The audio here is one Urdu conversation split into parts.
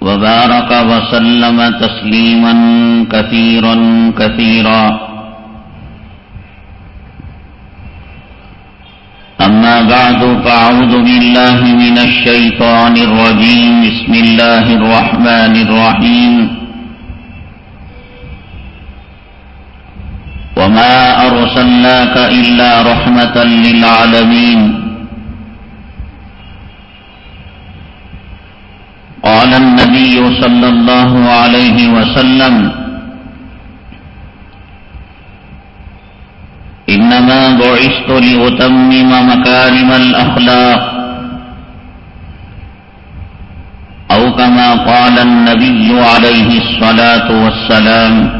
وبارك وسلم تسليما كثيرا كثيرا. أما بعد فأعوذ بالله من الشيطان الرجيم. بسم الله الرحمن الرحيم. وما أرسلناك إلا رحمة للعالمين. قال النبي صلى الله عليه وسلم، إنما بعثت لأتمم مكارم الأخلاق، أو كما قال النبي عليه الصلاة والسلام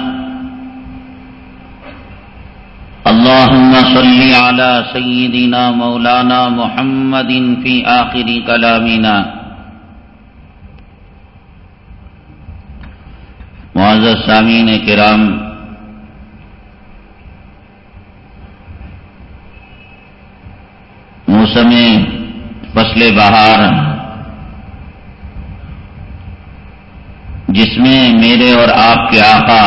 اللهم صل على سيدنا مولانا محمد في آخر كلامنا. معزز سامعین کرام، موسم فصل بہار، جس میں میرے اور آپ کے آقا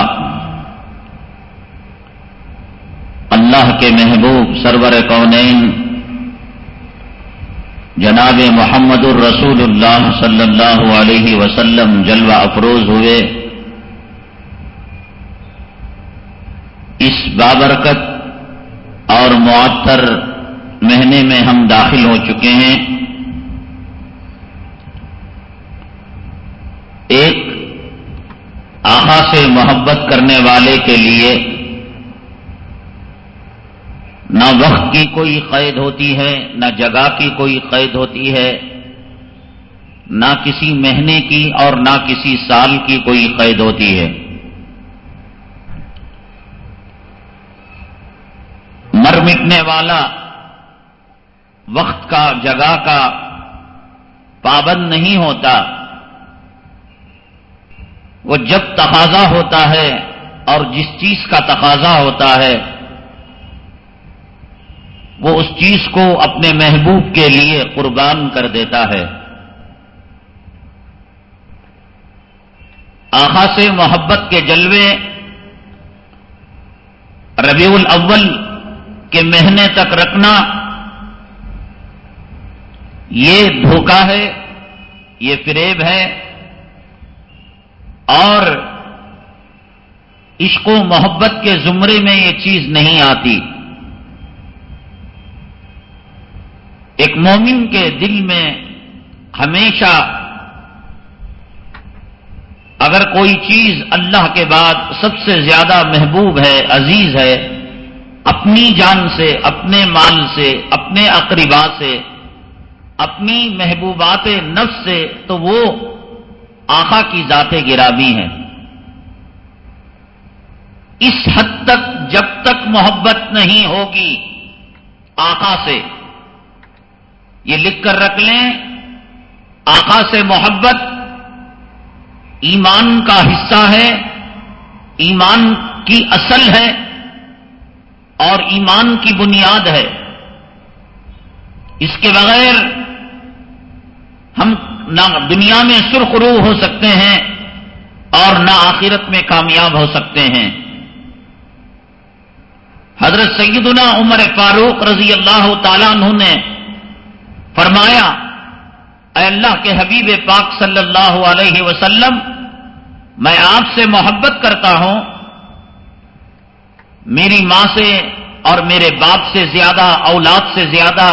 اللہ کے محبوب سرور کونین، جناب محمد الرسول اللہ صلی اللہ علیہ وسلم جلوہ افروز ہوئے۔ اس بابرکت اور معطر مہینے میں ہم داخل ہو چکے ہیں۔ ایک آخا سے محبت کرنے والے کے لیے نہ وقت کی کوئی قید ہوتی ہے، نہ جگہ کی کوئی قید ہوتی ہے۔ نہ کسی مہینے کی اور نہ کسی سال کی کوئی قید ہوتی ہے۔ مر مٹنے والا وقت کا، جگہ کا پابند نہیں ہوتا۔ وہ جب تقاضا ہوتا ہے اور جس چیز کا تقاضا ہوتا ہے وہ اس چیز کو اپنے محبوب کے لیے قربان کر دیتا ہے۔ آخا سے محبت کے جلوے ربیع الاول کے مہینے تک رکھنا یہ دھوکہ ہے، یہ فریب ہے اور عشق و محبت کے زمرے میں یہ چیز نہیں آتی۔ ایک مومن کے دل میں ہمیشہ اگر کوئی چیز اللہ کے بعد سب سے زیادہ محبوب ہے، عزیز ہے، اپنی جان سے، اپنے مال سے، اپنے اقربا سے، اپنی محبوبات نفس سے، تو وہ آخا کی ذات گرامی ہے۔ اس حد تک جب تک محبت نہیں ہوگی آقا سے یہ لکھ کر رکھ لیں، آقا سے محبت ایمان کا حصہ ہے، ایمان کی اصل ہے اور ایمان کی بنیاد ہے۔ اس کے بغیر ہم نہ دنیا میں سرخ روح ہو سکتے ہیں اور نہ آخرت میں کامیاب ہو سکتے ہیں۔ حضرت سیدنا عمر فاروق رضی اللہ تعالیٰ عنہ نے فرمایا، اے اللہ کے حبیب پاک صلی اللہ علیہ وسلم، میں آپ سے محبت کرتا ہوں۔ میری ماں سے اور میرے باپ سے زیادہ، اولاد سے زیادہ،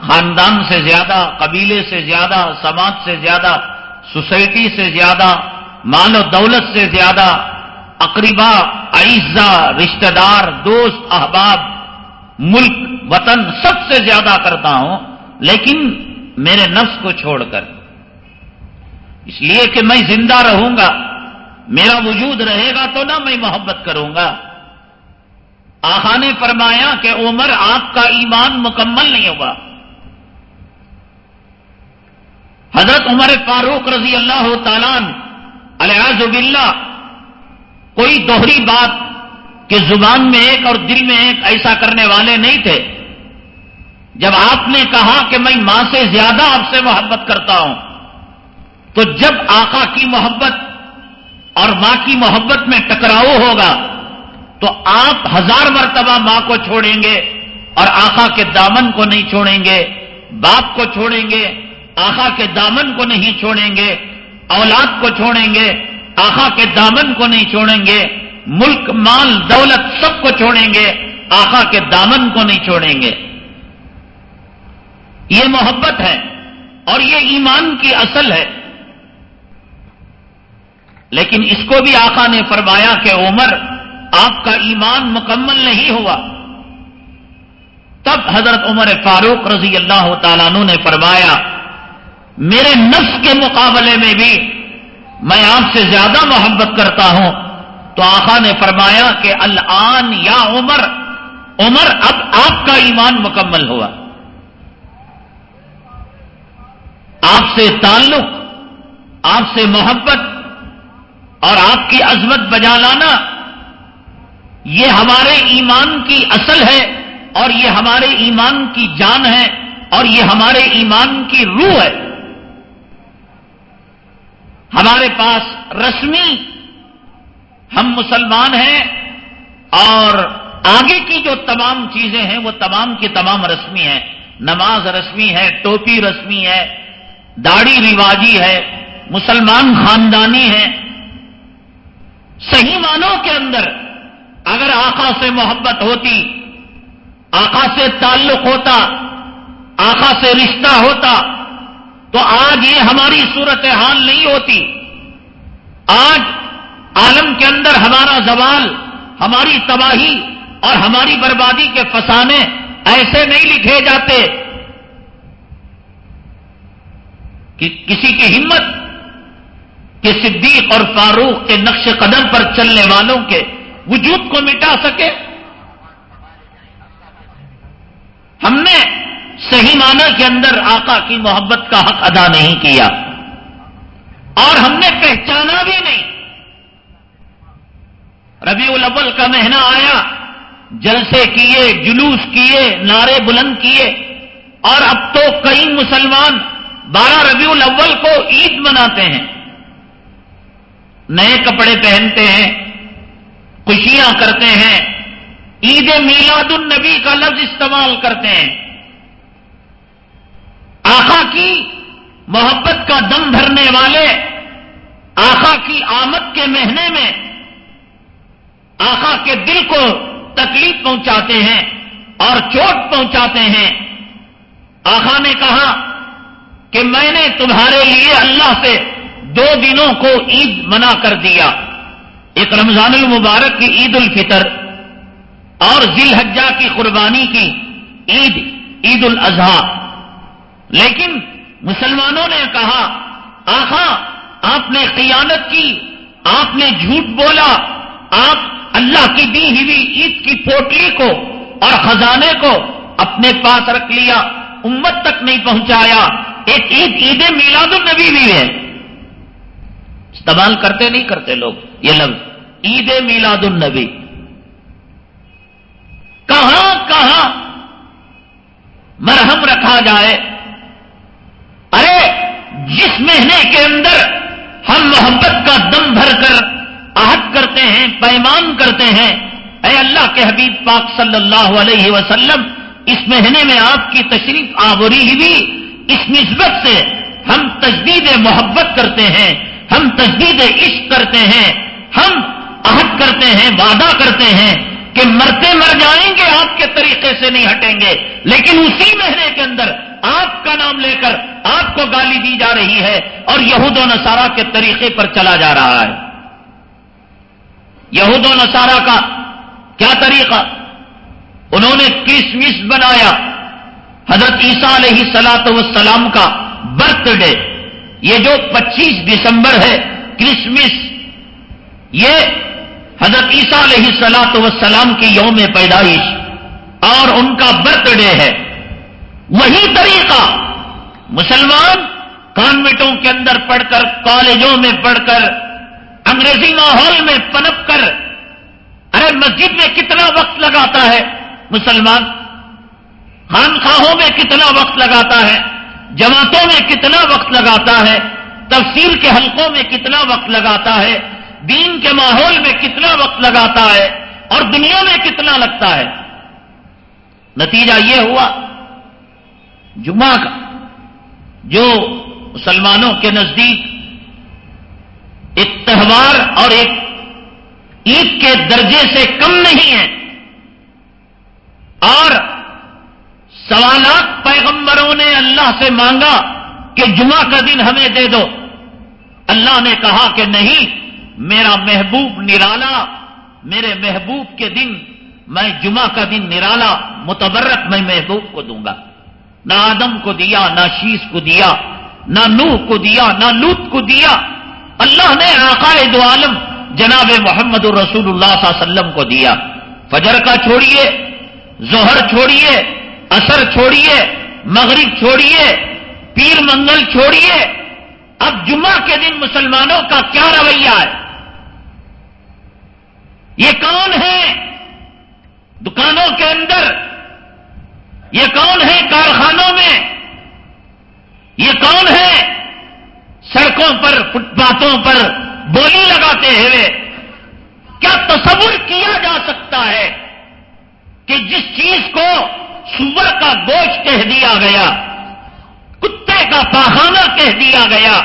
خاندان سے زیادہ، قبیلے سے زیادہ، سماج سے زیادہ، سوسائٹی سے زیادہ، مال و دولت سے زیادہ، اقربا عیزہ رشتہ دار، دوست، احباب، ملک، وطن، سب سے زیادہ کرتا ہوں۔ لیکن میرے نفس کو چھوڑ کر۔ اس لیے کہ میں زندہ رہوں گا، میرا وجود رہے گا تو نہ میں محبت کروں گا۔ آخا نے فرمایا کہ عمر، آپ کا ایمان مکمل نہیں ہوگا۔ حضرت عمر فاروق رضی اللہ تعالیٰ الیاز باللہ، کوئی دوہری بات کہ زبان میں ایک اور دل میں ایک ایسا کرنے والے نہیں تھے۔ جب آپ نے کہا کہ میں ماں سے زیادہ آپ سے محبت کرتا ہوں، تو جب آقا کی محبت اور ماں کی محبت میں ٹکراؤ ہوگا، تو آپ ہزار مرتبہ ماں کو چھوڑیں گے اور آقا کے دامن کو نہیں چھوڑیں گے، باپ کو چھوڑیں گے، آقا کے دامن کو نہیں چھوڑیں گے، اولاد کو چھوڑیں گے، آقا کے دامن کو نہیں چھوڑیں گے، ملک، مال، دولت سب کو چھوڑیں گے، آقا کے دامن کو نہیں چھوڑیں گے۔ یہ محبت ہے اور یہ ایمان کی اصل ہے۔ لیکن اس کو بھی آقا نے فرمایا کہ عمر، آپ کا ایمان مکمل نہیں ہوا۔ تب حضرت عمر فاروق رضی اللہ تعالیٰ عنہ نے فرمایا، میرے نفس کے مقابلے میں بھی میں آپ سے زیادہ محبت کرتا ہوں۔ تو آقا نے فرمایا کہ الان یا عمر عمر، اب آپ کا ایمان مکمل ہوا۔ آپ سے تعلق، آپ سے محبت اور آپ کی عظمت بجا لانا یہ ہمارے ایمان کی اصل ہے اور یہ ہمارے ایمان کی جان ہے اور یہ ہمارے ایمان کی روح ہے۔ ہمارے پاس رسمی ہم مسلمان ہیں اور آگے کی جو تمام چیزیں ہیں وہ تمام کی تمام رسمی ہیں۔ نماز رسمی ہے، ٹوپی رسمی ہے داڑھی رواجی ہے، مسلمان خاندانی ہے۔ صحیح معنوں کے اندر اگر آقا سے محبت ہوتی، آقا سے تعلق ہوتا، آقا سے رشتہ ہوتا، تو آج یہ ہماری صورت حال نہیں ہوتی۔ آج عالم کے اندر ہمارا زوال، ہماری تباہی اور ہماری بربادی کے فسانے ایسے نہیں لکھے جاتے کہ کسی کی ہمت کہ صدیق اور فاروق کے نقش قدم پر چلنے والوں کے وجود کو مٹا سکے؟ ہم نے صحیح معنی کے اندر آقا کی محبت کا حق ادا نہیں کیا اور ہم نے پہچانا بھی نہیں۔ ربیع الاول کا مہینہ آیا، جلسے کیے، جلوس کیے، نعرے بلند کیے اور اب تو کئی مسلمان بارہ ربیع الاول کو عید مناتے ہیں۔ نئے کپڑے پہنتے ہیں، خوشیاں کرتے ہیں۔ عید میلاد النبی کا لفظ استعمال کرتے ہیں۔ آخا کی محبت کا دم بھرنے والے آخا کی آمد کے مہینے میں آخا کے دل کو تکلیف پہنچاتے ہیں اور چوٹ پہنچاتے ہیں۔ آخا نے کہا کہ میں نے تمہارے لیے اللہ سے دو دنوں کو عید منا کر دیا۔ ایک رمضان المبارک کی عید الفطر اور ذیل حجا کی قربانی کی عید عید الاضحیٰ۔ لیکن مسلمانوں نے کہا، آخا، آپ نے قیانت کی، آپ نے جھوٹ بولا، آپ اللہ کی دی ہوئی عید کی پوٹلی کو اور خزانے کو اپنے پاس رکھ لیا، امت تک نہیں پہنچایا۔ ایک عید عید میلاد النبی بھی ہے استعمال کرتے نہیں کرتے لوگ، یہ لفظ۔ عید میلاد النبی۔ کہاں کہاں مرہم رکھا جائے؟ ارے، جس مہینے کے اندر ہم محبت کا دم بھر کر عہد کرتے ہیں، پیمان کرتے ہیں، اے اللہ کے حبیب پاک صلی اللہ علیہ وسلم، اس مہینے میں آپ کی تشریف آوری ہوئی۔ اس نسبت سے ہم تجدید محبت کرتے ہیں، ہم تجدید عشق کرتے ہیں، ہم عہد کرتے ہیں، وعدہ کرتے ہیں کہ مرتے مر جائیں گے، آپ کے طریقے سے نہیں ہٹیں گے۔ لیکن اسی مہینے کے اندر آپ کا نام لے کر آپ کو گالی دی جا رہی ہے اور یہود و نصارہ کے طریقے پر چلا جا رہا ہے۔ یہود و نصارہ کا کیا طریقہ؟ انہوں نے کرسمس بنایا حضرت عیسیٰ علیہ سلاط وسلام کا برتھ ڈے، یہ جو پچیس دسمبر ہے، کرسمس، یہ حضرت عیسیٰ علیہ سلاط وسلام کی یوم پیدائش اور ان کا برتھ ڈے ہے۔ وہی طریقہ مسلمان کانوینٹوں کے اندر پڑھ کر، کالجوں میں پڑھ کر، انگریزی ماحول میں پنپ کر، ارے مسجد میں کتنا وقت لگاتا ہے مسلمان؟ خانخواہوں میں کتنا وقت لگاتا ہے، جماعتوں میں کتنا وقت لگاتا ہے، تفسیر کے حلقوں میں کتنا وقت لگاتا ہے، دین کے ماحول میں کتنا وقت لگاتا ہے اور دنیا میں کتنا لگتا ہے۔ نتیجہ یہ ہوا، جمعہ کا، جو مسلمانوں کے نزدیک ایک تہوار اور ایک عید کے درجے سے کم نہیں ہے، اور سوالات پیغمبروں نے اللہ سے مانگا کہ جمعہ کا دن ہمیں دے دو۔ اللہ نے کہا کہ نہیں، میرا محبوب نرالا، میرے محبوب کے دن میں جمعہ کا دن نرالا، متبرک میں محبوب کو دوں گا۔ نہ آدم کو دیا، نہ شیش کو دیا، نہ نوح کو دیا، نہ لوت کو دیا۔ اللہ نے عقائد عالم جناب محمد الرسول اللہ صلی اللہ علیہ وسلم کو دیا۔ فجر کا چھوڑیے زہر چھوڑیے اثر چھوڑیے، مغرب چھوڑیے، پیر منگل چھوڑیے، اب جمعہ کے دن مسلمانوں کا کیا رویہ ہے؟ یہ کون ہے دکانوں کے اندر، یہ کون ہے کارخانوں میں؟ یہ کون ہے سڑکوں پر، فٹ پاتھوں پر بولی لگاتے ہوئے؟ کیا تصور کیا جا سکتا ہے کہ جس چیز کو سور کا گوشت کہہ دیا گیا، کتے کا پاخانہ کہہ دیا گیا۔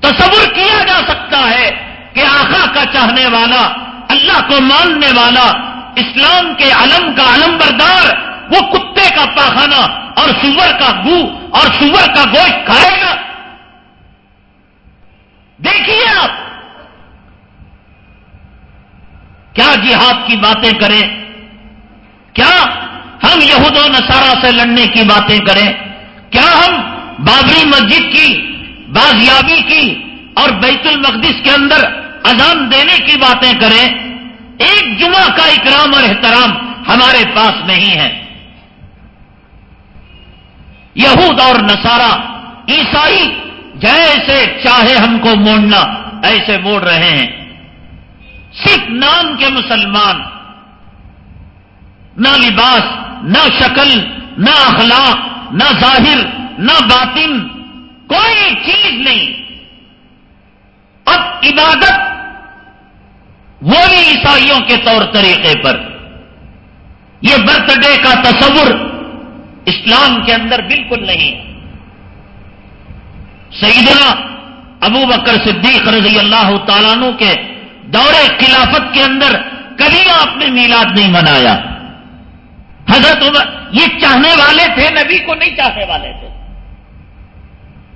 تصور کیا جا سکتا ہے کہ آخا کا چاہنے والا، اللہ کو ماننے والا، اسلام کے علم کا علم بردار وہ کتے کا پاخانہ اور سور کا گو اور سور کا گوشت کھائے گا۔ دیکھیے آپ، کیا جہاد کی باتیں کریں؟ کیا ہم یہود و نصارہ سے لڑنے کی باتیں کریں۔ کیا ہم بابری مسجد کی، بازیابی کی اور بیت المقدس کے اندر اذان دینے کی باتیں کریں؟ ایک جمعہ کا اکرام اور احترام ہمارے پاس نہیں ہے۔ یہود اور نصارہ عیسائی جیسے چاہے ہم کو موڑنا، ایسے موڑ رہے ہیں۔ صرف نام کے مسلمان، نہ لباس نہ شکل، نہ اخلاق، نہ ظاہر، نہ باطن، کوئی چیز نہیں۔ اب عبادت وہ بھی عیسائیوں کے طور طریقے پر۔ یہ برتھ ڈے کا تصور اسلام کے اندر بالکل نہیں۔ سیدنا ابو بکر صدیق رضی اللہ تعالیٰ کے دور خلافت کے اندر کبھی آپ نے میلاد نہیں منایا۔ حضرت عمر، یہ چاہنے والے تھے، نبی کو نہیں چاہنے والے تھے۔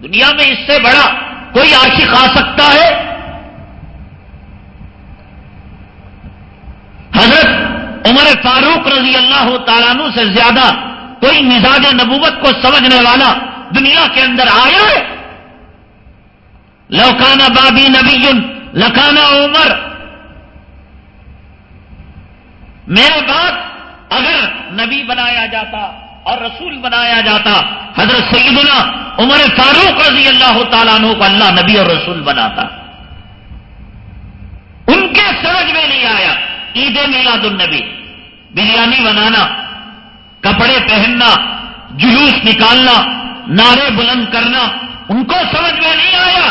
دنیا میں اس سے بڑا کوئی عاشق آ سکتا ہے؟ حضرت عمر فاروق رضی اللہ تعالیٰ سے زیادہ کوئی مزاج نبوت کو سمجھنے والا دنیا کے اندر آیا ہے؟ لوکانا بابی نبی لکانا عمر۔ میرے بعد نبی بنایا جاتا اور رسول بنایا جاتا۔ حضرت سیدنا عمر فاروق رضی اللہ تعالیٰ عنہ کو اللہ نبی اور رسول بناتا۔ ان کے سمجھ میں نہیں آیا۔ عید میلاد النبی۔ بریانی بنانا، کپڑے پہننا، جلوس نکالنا، نعرے بلند کرنا، ان کو سمجھ میں نہیں آیا۔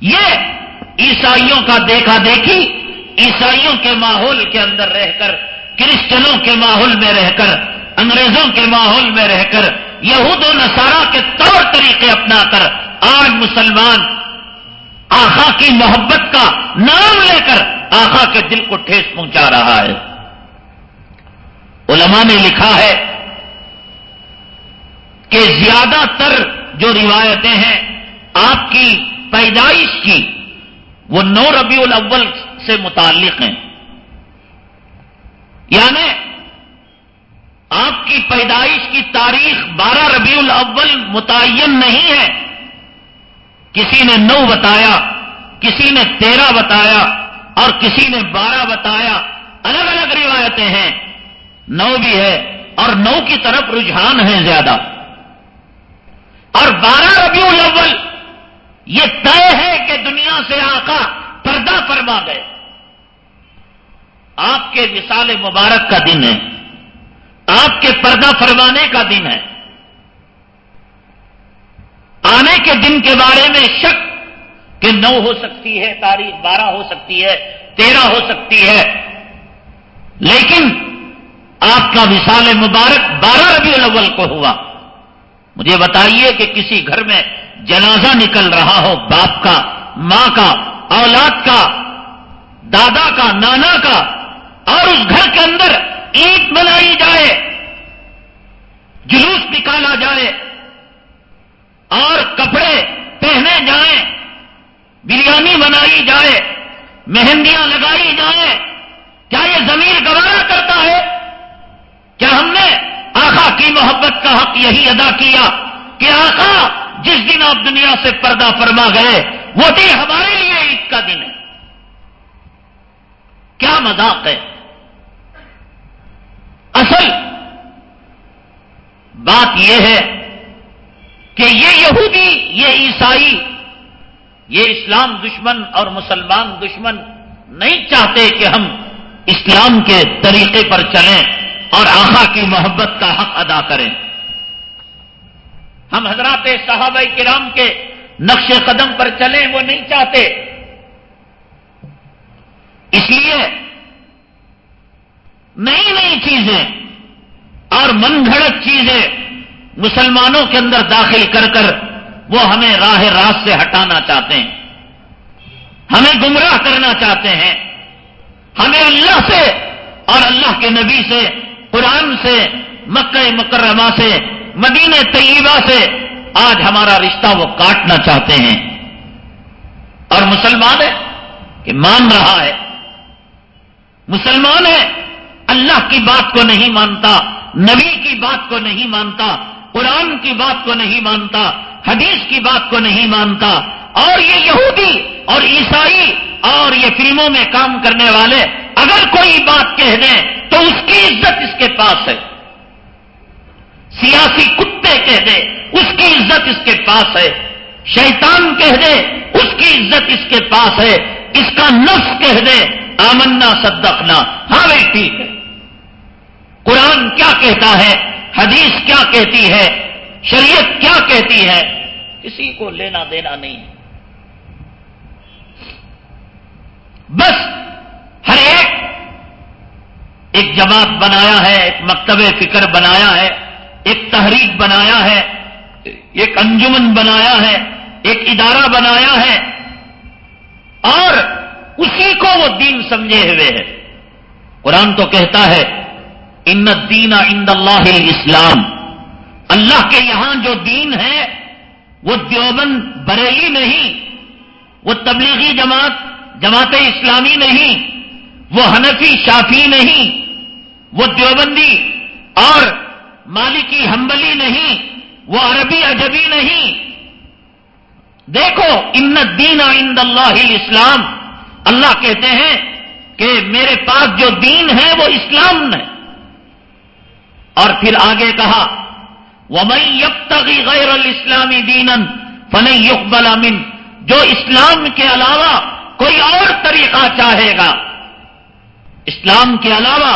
یہ عیسائیوں کا دیکھا دیکھی، عیسائیوں کے ماحول کے اندر رہ کر کرسچنوں کے ماحول میں رہ کر، انگریزوں کے ماحول میں رہ کر، یہود و نصارہ کے طور طریقے اپنا کر، آج مسلمان آخا کی محبت کا نام لے کر آخا کے دل کو ٹھیس پہنچا رہا ہے۔ علماء نے لکھا ہے کہ زیادہ تر جو روایتیں ہیں آپ کی پیدائش کی وہ نو ربیع الاول سے متعلق ہیں۔ یعنی آپ کی پیدائش کی تاریخ بارہ ربیع الاول متعین نہیں ہے۔ کسی نے نو بتایا، کسی نے تیرہ بتایا اور کسی نے بارہ بتایا۔ الگ الگ روایتیں ہیں۔ نو بھی ہے اور نو کی طرف رجحان ہے زیادہ۔ اور بارہ ربیع الاول یہ طے ہے کہ دنیا سے آقا پردہ فرما گئے آپ کے مثال مبارک کا دن ہے۔ آپ کے پردہ فرمانے کا دن ہے۔ آنے کے دن کے بارے میں شک کہ نو ہو سکتی ہے، تاریخ بارہ ہو سکتی ہے، تیرہ ہو سکتی ہے۔ لیکن آپ کا مثال مبارک بارہ ربیع الاول کو ہوا۔ مجھے بتائیے کہ کسی گھر میں جنازہ نکل رہا ہو، باپ کا، ماں کا، اولاد کا، دادا کا، نانا کا اور اس گھر کے اندر عید منائی جائے، جلوس نکالا جائے، اور کپڑے پہنے جائیں، بریانی بنائی جائے، مہندیاں لگائی جائیں، کیا یہ زمین گوارا کرتا ہے؟ کیا ہم نے آخا کی محبت کا حق یہی ادا کیا کہ آخا جس دن آپ دنیا سے پردہ فرما گئے، وہ دن ہمارے لیے عید کا دن ہے۔ کیا مذاق ہے؟ اصل بات یہ ہے کہ یہ یہودی، یہ عیسائی، یہ اسلام دشمن اور مسلمان دشمن نہیں چاہتے کہ ہم اسلام کے طریقے پر چلیں اور آخا کی محبت کا حق ادا کریں۔ ہم حضرات صحابہ کرام کے نقش قدم پر چلیں وہ نہیں چاہتے۔ اس لیے نئی نئی چیزیں اور من گھڑت چیزیں مسلمانوں کے اندر داخل کر کر وہ ہمیں راہ راست سے ہٹانا چاہتے ہیں۔ ہمیں گمراہ کرنا چاہتے ہیں۔ ہمیں اللہ سے اور اللہ کے نبی سے، قرآن سے، مکہ مکرمہ سے، مدینہ طیبہ سے آج ہمارا رشتہ وہ کاٹنا چاہتے ہیں۔ اور مسلمان ہے کہ مان رہا ہے۔ مسلمان ہے اللہ کی بات کو نہیں مانتا، نبی کی بات کو نہیں مانتا، قرآن کی بات کو نہیں مانتا، حدیث کی بات کو نہیں مانتا۔ اور یہ یہودی اور عیسائی اور یہ فلموں میں کام کرنے والے اگر کوئی بات کہہ دیں تو اس کی عزت اس کے پاس ہے۔ سیاسی کتے کہہ دے، اس کی عزت اس کے پاس ہے۔ شیطان کہہ دے، اس کی عزت اس کے پاس ہے۔ اس کا نفس کہہ دے، آمنا صدقنا۔ ہاں بھائی ٹھیک ہے قرآن کیا کہتا ہے؟ حدیث کیا کہتی ہے؟ شریعت کیا کہتی ہے؟ کسی کو لینا دینا نہیں ہے۔ بس ہر ایک ایک جماعت بنایا ہے، ایک مکتب فکر بنایا ہے، ایک تحریک بنایا ہے، ایک انجمن بنایا ہے، ایک ادارہ بنایا ہے۔ اور اسی کو وہ دین سمجھے ہوئے ہے قرآن تو کہتا ہے ان دین اند اللہ اسلام اللہ کے یہاں جو دین ہے، وہ دیوبند بریلی نہیں وہ تبلیغی جماعت جماعت اسلامی نہیں وہ حنفی شافی نہیں وہ دیوبندی اور مالکی ہمبلی نہیں وہ عربی اجبی نہیں دیکھو، ان دین عند اللہ اسلام اللہ کہتے ہیں کہ میرے پاس جو دین ہے، وہ اسلام ہے۔ اور پھر آگے کہا وہ میں غیر الاسلامی دینن فن یقبل امن جو اسلام کے علاوہ کوئی اور طریقہ چاہے گا، اسلام کے علاوہ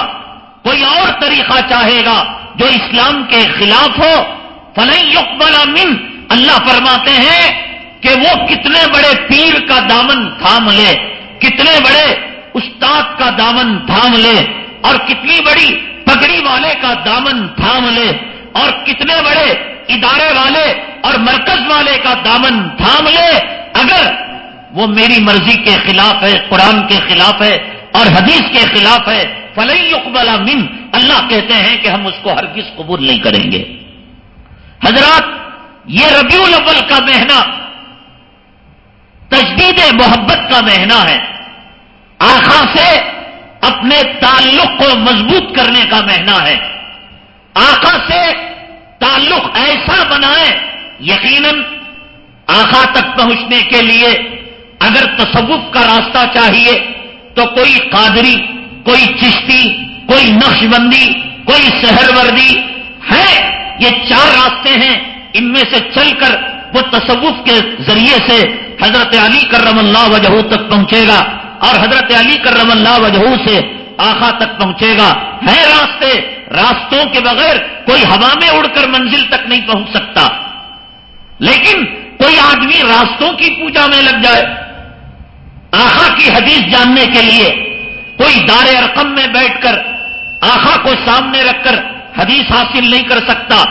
کوئی اور طریقہ چاہے گا جو اسلام کے خلاف ہو فلئی یقبل امن اللہ فرماتے ہیں کہ وہ کتنے بڑے پیر کا دامن تھام لے، کتنے بڑے استاد کا دامن تھام لے اور کتنی بڑی پگڑی والے کا دامن تھام لے اور کتنے بڑے ادارے والے اور مرکز والے کا دامن تھام لے، اگر وہ میری مرضی کے خلاف ہے، قرآن کے خلاف ہے اور حدیث کے خلاف ہے فلئی اقبال من۔ اللہ کہتے ہیں کہ ہم اس کو ہرگز قبول نہیں کریں گے۔ حضرات، یہ ربیع الاول کا مہینہ تجدید محبت کا مہینہ ہے۔ آخا سے اپنے تعلق کو مضبوط کرنے کا مہینہ ہے۔ آقا سے تعلق ایسا بنائے، یقیناً آخا تک پہنچنے کے لیے اگر تصوف کا راستہ چاہیے تو کوئی قادری، کوئی چشتی، کوئی نقش بندی کوئی سہر وردی ہے۔ یہ چار راستے ہیں۔ ان میں سے چل کر وہ تصوف کے ذریعے سے حضرت علی کرم اللہ وجہ تک پہنچے گا۔ اور حضرت علی کرم اللہ وجہ سے آخا تک پہنچے گا۔ ہے راستے؟ راستوں کے بغیر کوئی ہوا میں اڑ کر منزل تک نہیں پہنچ سکتا۔ لیکن کوئی آدمی راستوں کی پوجا میں لگ جائے۔ آخا کی حدیث جاننے کے لیے کوئی دار ارقم میں بیٹھ کر آخا کو سامنے رکھ کر حدیث حاصل نہیں کر سکتا۔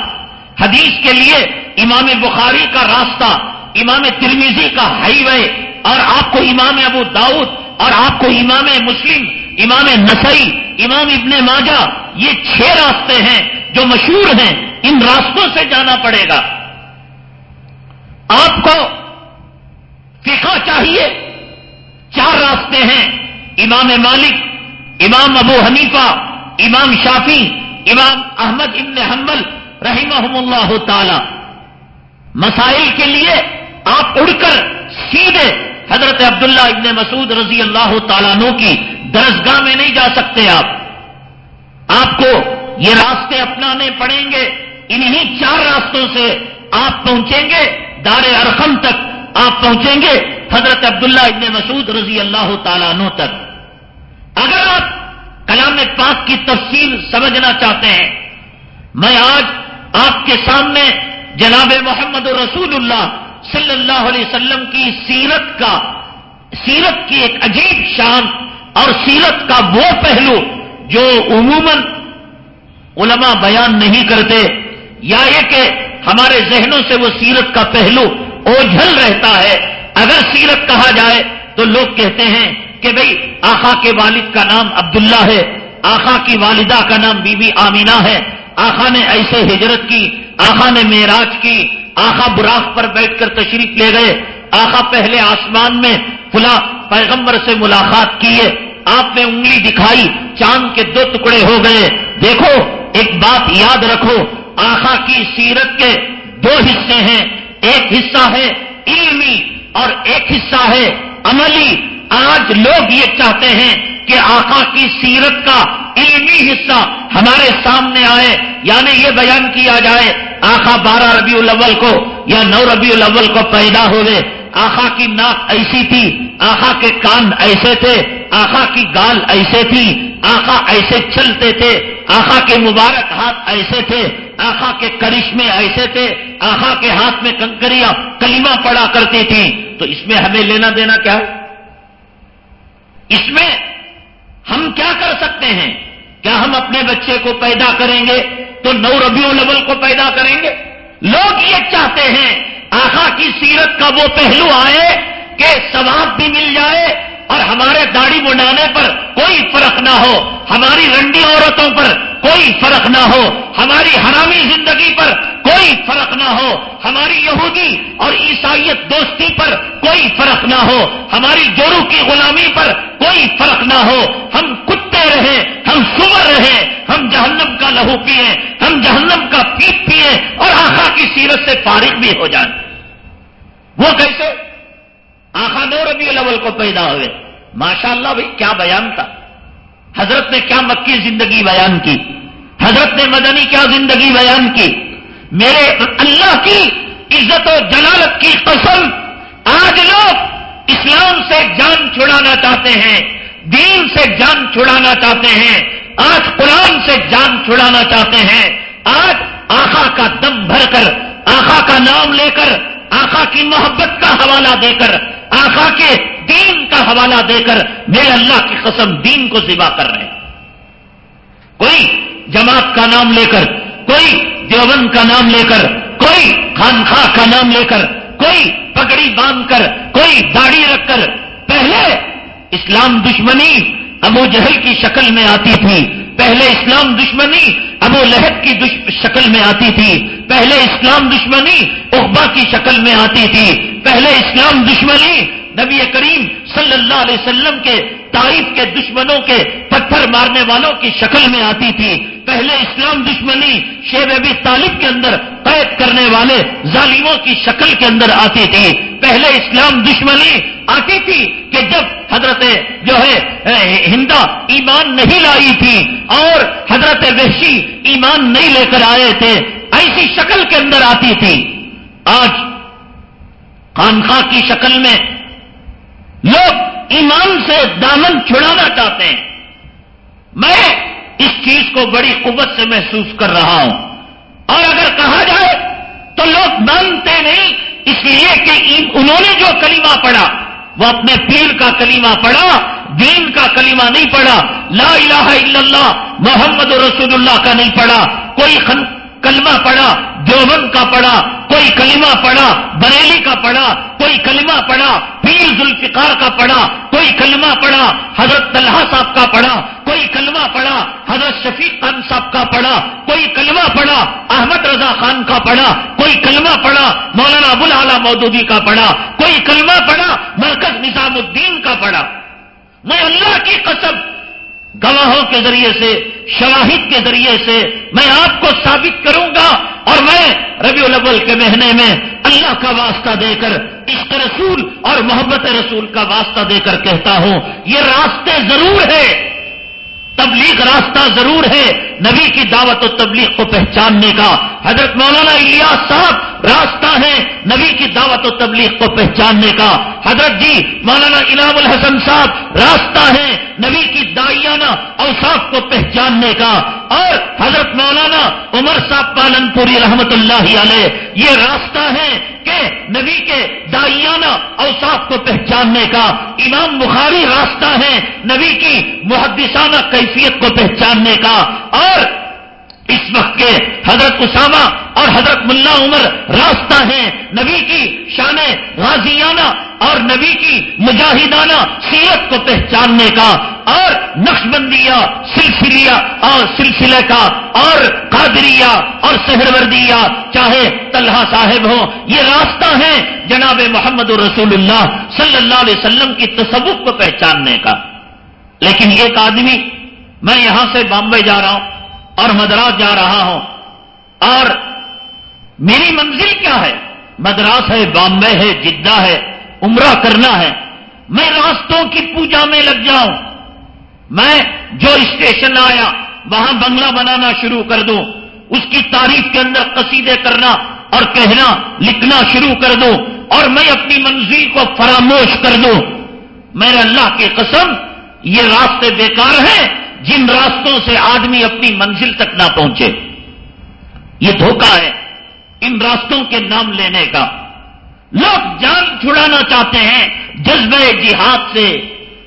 حدیث کے لیے امام بخاری کا راستہ، امام ترمیزی کا ہائی وے اور آپ کو امام ابو داؤد اور آپ کو امام مسلم، امام نسائی، امام ابن ماجہ، یہ چھ راستے ہیں جو مشہور ہیں، ان راستوں سے جانا پڑے گا۔ آپ کو فقہ چاہیے، چار راستے ہیں۔ امام مالک، امام ابو حنیفہ، امام شافی امام احمد ابن حنبل رحمہ اللہ تعالی۔ مسائل کے لیے آپ اڑ کر سیدھے حضرت عبداللہ ابن مسعود رضی اللہ تعالیٰ نو کی درسگاہ میں نہیں جا سکتے آپ۔ آپ کو یہ راستے اپنانے پڑیں گے۔ انہی چار راستوں سے آپ پہنچیں گے۔ دار ارقم تک آپ پہنچیں گے۔ حضرت عبداللہ ابن مسعود رضی اللہ تعالیٰ عنہ تک۔ اگر آپ کلام پاک کی تفصیل سمجھنا چاہتے ہیں، میں آج آپ کے سامنے جناب محمد رسول اللہ صلی اللہ علیہ وسلم کی سیرت کا سیرت کی ایک عجیب شان اور سیرت کا وہ پہلو جو عموماً علماء بیان نہیں کرتے، یا یہ کہ ہمارے ذہنوں سے وہ سیرت کا پہلو اوجھل رہتا ہے۔ اگر سیرت کہا جائے تو لوگ کہتے ہیں کہ بھئی آخا کے والد کا نام عبداللہ ہے آخا کی والدہ کا نام بی بی آمینہ ہے۔ آخا نے ایسے ہجرت کی آخا نے میراج کی آخا براخ پر بیٹھ کر تشریف لے گئے۔ آخا پہلے آسمان میں فلا پیغمبر سے ملاقات کیے آپ نے انگلی دکھائی، چاند کے دو ٹکڑے ہو گئے۔ دیکھو، ایک بات یاد رکھو آخا کی سیرت کے دو حصے ہیں۔ ایک حصہ ہے علمی اور ایک حصہ ہے عملی۔ آج لوگ یہ چاہتے ہیں کہ آقا کی سیرت کا علمی حصہ ہمارے سامنے آئے یعنی یہ بیان کیا جائے، آقا بارہ ربیع الاول کو یا نو ربیع الاول کو پیدا ہوئے۔ آخا کی ناک ایسی تھی آخا کے کان ایسے تھے آخا کی گال ایسے تھی آخا ایسے چلتے تھے آخا کے مبارک ہاتھ ایسے تھے آخا کے کرشمے ایسے تھے آخا کے ہاتھ میں کنکریاں کلیمہ پڑا کرتی تھی تو اس میں ہمیں لینا دینا کیا ہے؟ اس میں ہم کیا کر سکتے ہیں؟ کیا ہم اپنے بچے کو پیدا کریں گے؟ تو نو ربیع الاول کو پیدا کریں گے؟ لوگ یہ چاہتے ہیں آخا کی سیرت کا وہ پہلو آئے کہ ثواب بھی مل جائے اور ہمارے داڑھی بنانے پر کوئی فرق نہ ہو، ہماری رنڈی عورتوں پر کوئی فرق نہ ہو، ہماری حرامی زندگی پر کوئی فرق نہ ہو، ہماری یہودی اور عیسائیت دوستی پر کوئی فرق نہ ہو، ہماری جورو کی غلامی پر کوئی فرق نہ ہو۔ ہم کتے رہے، ہم سور رہے، ہم جہنم کا لہو پیے ہم جہنم کا پیپ پیے اور آخا کی سیرت سے فارغ بھی ہو جائیں وہ کیسے؟ آخا نو ربی الاول کو پیدا ہوئے۔ ماشاء اللہ بھائی، کیا بیان تھا۔ حضرت نے کیا مکی زندگی بیان کی؟ حضرت نے مدنی کیا زندگی بیان کی؟ میرے اللہ کی عزت و جلالت کی قسم، آج لوگ اسلام سے جان چھڑانا چاہتے ہیں، دین سے جان چھڑانا چاہتے ہیں، آج قرآن سے جان چھڑانا چاہتے ہیں۔ آج آخا کا دم بھر کر، آخا کا نام لے کر آخا کی محبت کا حوالہ دے کر آخا کے دین کا حوالہ دے کر میرے اللہ کی قسم دین کو ذبا کر رہے ہیں۔ کوئی جماعت کا نام لے کر، کوئی دیوبند کا نام لے کر، کوئی خانخواہ کا نام لے کر، کوئی پگڑی باندھ کر، کوئی داڑھی رکھ کر، پہلے اسلام دشمنی ابو جہل کی شکل میں آتی تھی۔ پہلے اسلام دشمنی ابو لہب کی شکل میں آتی تھی۔ پہلے اسلام دشمنی اقبا کی شکل میں آتی تھی۔ پہلے اسلام دشمنی نبی کریم صلی اللہ علیہ وسلم کے تعریف کے دشمنوں کے پتھر مارنے والوں کی شکل میں آتی تھی۔ پہلے اسلام دشمنی شیب ابی طالب کے اندر قید کرنے والے ظالموں کی شکل کے اندر آتی تھی۔ پہلے اسلام دشمنی آتی تھی کہ جب حضرت جو ہے ہندا ایمان نہیں لائی تھی اور حضرت وحشی ایمان نہیں لے کر آئے تھے، ایسی شکل کے اندر آتی تھی۔ آج خانخواہ کی شکل میں لوگ ایمان سے دامن چھڑانا چاہتے ہیں۔ میں اس چیز کو بڑی قوت سے محسوس کر رہا ہوں۔ اور اگر کہا جائے تو لوگ مانتے نہیں، اس لیے کہ انہوں نے جو کلمہ پڑھا، وہ اپنے پیر کا کلمہ پڑھا، دین کا کلمہ نہیں پڑھا، لا الہ الا اللہ، محمد رسول اللہ کا نہیں پڑھا، کوئی کلمہ پڑھا، دیوبند کا پڑھا، کوئی کلمہ پڑھا، بریلی کا پڑھا، کوئی کلمہ پڑھا، پیر ذوالفقار کا پڑھا، کوئی کلمہ پڑھا، حضرت طلحہ صاحب کا پڑھا، کوئی کلمہ پڑھا، حضرت شفیق خان صاحب کا پڑھا، کوئی کلمہ پڑھا، احمد رضا خان کا پڑھا، کوئی کلمہ پڑھا، مولانا ابو العلا مودودی کا پڑھا، کوئی کلمہ پڑھا، مرکز نظام الدین کا پڑھا۔ میں اللہ کی قسم گواہوں کے ذریعے سے، شواہد کے ذریعے سے میں آپ کو ثابت کروں گا اور میں ربیع الاول کے مہینے میں اللہ کا واسطہ دے کر، عشق رسول اور محبت رسول کا واسطہ دے کر کہتا ہوں، یہ راستے ضرور ہے تبلیغ راستہ ضرور ہے، نبی کی دعوت و تبلیغ کو پہچاننے کا۔ حضرت مولانا الیاس صاحب راستہ ہے نبی کی دعوت و تبلیغ کو پہچاننے کا۔ حضرت جی مولانا انعام الحسن صاحب، راستہ ہے نبی کی دائیانہ اوساف کو پہچاننے کا۔ اور حضرت مولانا عمر صاحب پالن پوری رحمت اللہ علیہ، یہ راستہ ہے کہ نبی کے دائیانہ اوساف کو پہچاننے کا۔ امام بخاری راستہ ہے نبی کی محدثانہ کیفیت کو پہچاننے کا۔ اور اس وقت کے حضرت اسامہ اور حضرت ملا عمر راستہ ہے نبی کی شان غازیانہ اور نبی کی مجاہدانہ سیرت کو پہچاننے کا اور نقش بندیا سلسلیا اور سلسلے کا اور قادریا اور سہروردیا چاہے طلحہ صاحب ہو یہ راستہ ہے جناب محمد رسول اللہ صلی اللہ علیہ وسلم کی تصوف کو پہچاننے کا۔ لیکن ایک آدمی، میں یہاں سے بامبے جا رہا ہوں۔ اور مدراس جا رہا ہوں۔ اور میری منزل کیا ہے؟ مدراس ہے بامبے ہے، جدہ ہے، عمرہ کرنا ہے۔ میں راستوں کی پوجا میں لگ جاؤں۔ میں جو اسٹیشن آیا، وہاں بنگلہ بنانا شروع کر دوں۔ اس کی تاریخ کے اندر قصیدے کرنا اور کہنا، لکھنا شروع کر دوں۔ اور میں اپنی منزل کو فراموش کر دوں۔ میرے اللہ کی قسم، یہ راستے بیکار ہیں۔ جن راستوں سے آدمی اپنی منزل تک نہ پہنچے۔ یہ دھوکہ ہے ان راستوں کے نام لینے کا۔ لوگ جان چھڑانا چاہتے ہیں جذبہ جہاد سے۔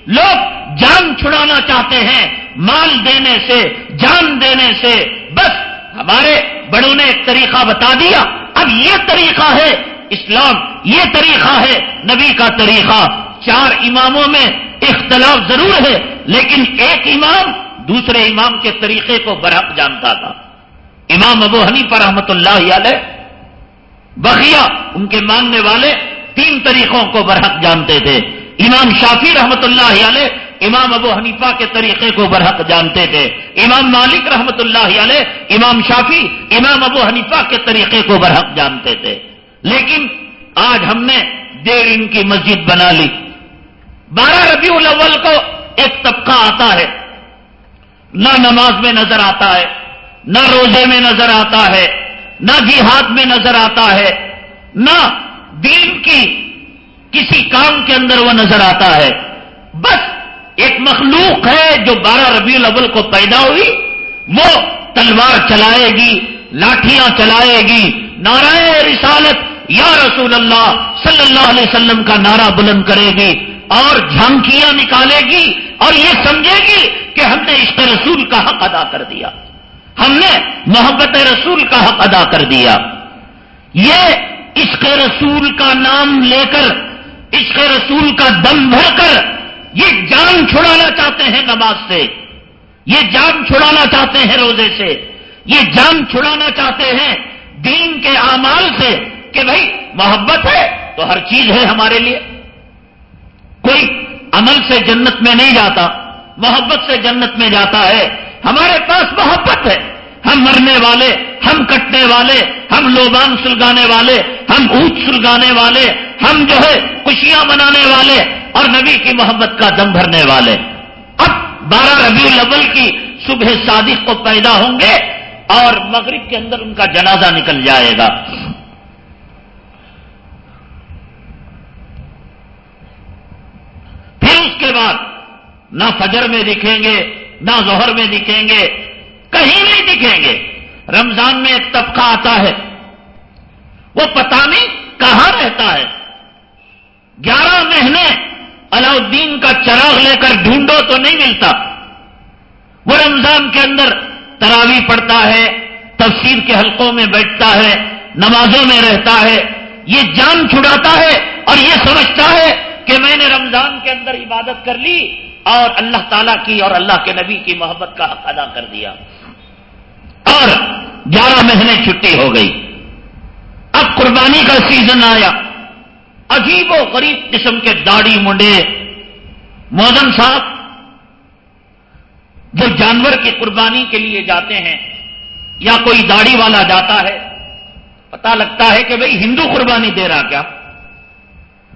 لوگ جان چھڑانا چاہتے ہیں مال دینے سے، جان دینے سے۔ بس ہمارے بڑوں نے ایک طریقہ بتا دیا۔ اب یہ طریقہ ہے اسلام، یہ طریقہ ہے نبی کا طریقہ۔ چار اماموں میں اختلاف ضرور ہے، لیکن ایک امام دوسرے امام کے طریقے کو برحق جانتا تھا۔ امام ابو ہنی پر رحمت اللہ علیہ، بقیہ ان کے ماننے والے تین طریقوں کو برحق جانتے تھے۔ امام شافی رحمت اللہ علیہ امام ابو حنیفہ کے طریقے کو برحق جانتے تھے۔ امام مالک رحمت اللہ علیہ، امام شافی امام ابو حنیفہ کے طریقے کو برحق جانتے تھے۔ لیکن آج ہم نے دیر ان کی مسجد بنا لی۔ بارہ ربیع الاول کو ایک طبقہ آتا ہے۔ نہ نماز میں نظر آتا ہے، نہ روزے میں نظر آتا ہے، نہ جہاد میں نظر آتا ہے، نہ دین کی کسی کام کے اندر وہ نظر آتا ہے۔ بس ایک مخلوق ہے جو بارہ ربیع الاول کو پیدا ہوئی، وہ تلوار چلائے گی لاٹیاں چلائے گی۔ نعرہ رسالت یا رسول اللہ صلی اللہ علیہ وسلم کا نعرہ بلند کرے گی۔ اور جھانکیاں نکالے گی اور یہ سمجھے گی کہ ہم نے عشق رسول کا حق ادا کر دیا۔ ہم نے محبت رسول کا حق ادا کر دیا۔ یہ عشق رسول کا نام لے کر، عشق رسول کا دم بھر کر یہ جان چھڑانا چاہتے ہیں نماز سے۔ یہ جان چھڑانا چاہتے ہیں روزے سے۔ یہ جان چھڑانا چاہتے ہیں دین کے اعمال سے کہ بھائی محبت ہے تو ہر چیز ہے ہمارے لیے۔ کوئی عمل سے جنت میں نہیں جاتا، محبت سے جنت میں جاتا ہے۔ ہمارے پاس محبت ہے۔ ہم مرنے والے، ہم کٹنے والے، ہم لوبان سلگانے والے، ہم اونٹ سلگانے والے، ہم جو ہے خوشیاں منانے والے اور نبی کی محبت کا دم بھرنے والے۔ اب بارہ ربیع الاول کی صبح صادق کو پیدا ہوں گے اور مغرب کے اندر ان کا جنازہ نکل جائے گا پھر اس کے بعد نہ فجر میں دکھیں گے، نہ ظہر میں دکھیں گے، کہیں نہیں دکھیں گے۔ رمضان میں ایک طبقہ آتا ہے، وہ پتہ نہیں کہاں رہتا ہے۔ گیارہ مہینے علاؤدین کا چراغ لے کر ڈھونڈو تو نہیں ملتا۔ وہ رمضان کے اندر تراوی پڑتا ہے، تفسیر کے حلقوں میں بیٹھتا ہے، نمازوں میں رہتا ہے۔ یہ جان چھڑاتا ہے اور یہ سمجھتا ہے کہ میں نے رمضان کے اندر عبادت کر لی اور اللہ تعالیٰ کی اور اللہ کے نبی کی محبت کا حق ادا کر دیا۔ اور گیارہ مہینے چھٹی ہو گئی۔ اب قربانی کا سیزن آیا۔ عجیب و غریب قسم کے داڑھی منڈے۔ موزن صاحب جو جانور کی قربانی کے لیے جاتے ہیں یا کوئی داڑھی والا جاتا ہے پتا لگتا ہے کہ بھئی ہندو قربانی دے رہا کیا؟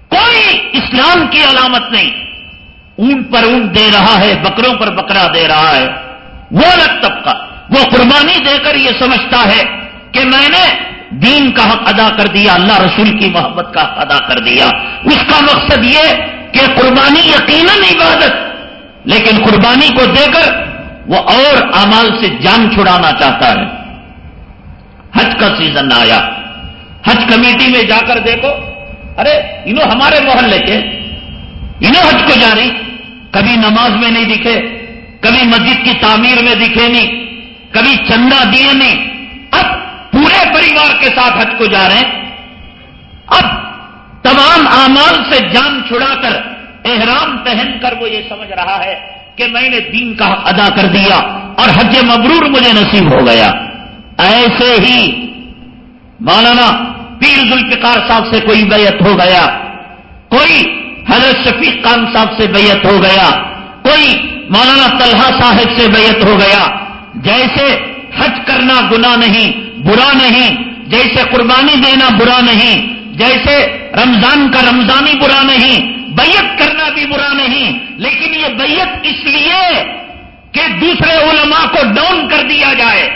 کوئی اسلام کی علامت نہیں۔ اونٹ پر اونٹ دے رہا ہے، بکروں پر بکرا دے رہا ہے۔ وہ الگ طبقہ، وہ قربانی دے کر یہ سمجھتا ہے کہ میں نے دین کا حق ادا کر دیا، اللہ رسول کی محبت کا حق ادا کر دیا۔ اس کا مقصد یہ کہ قربانی یقیناً عبادت، لیکن قربانی کو دے کر وہ اور امال سے جان چھڑانا چاہتا ہے۔ حج کا سیزن آیا۔ حج کمیٹی میں جا کر دیکھو۔ ارے، انہوں ہمارے محلے کے، انہوں حج کو جا رہی کبھی نماز میں نہیں دکھے، کبھی مسجد کی تعمیر میں دکھے نہیں، کبھی چندہ دیے نہیں۔ اب پورے پریوار کے ساتھ حج کو جا رہے ہیں۔ اب تمام اعمال سے جان چھڑا کر احرام پہن کر وہ یہ سمجھ رہا ہے کہ میں نے دین کا ادا کر دیا اور حج مبرور مجھے نصیب ہو گیا۔ ایسے ہی، مولانا پیر ذوالفقار صاحب سے کوئی بیعت ہو گیا، کوئی حضرت شفیق خان صاحب سے بیعت ہو گیا، کوئی مولانا طلحہ صاحب سے بیعت ہو گیا۔ جیسے حج کرنا گنا نہیں، برا نہیں، جیسے قربانی دینا برا نہیں، جیسے رمضان کا رمضانی برا نہیں بیت کرنا بھی برا نہیں۔ لیکن یہ بیت اس لیے کہ دوسرے علماء کو ڈاؤن کر دیا جائے،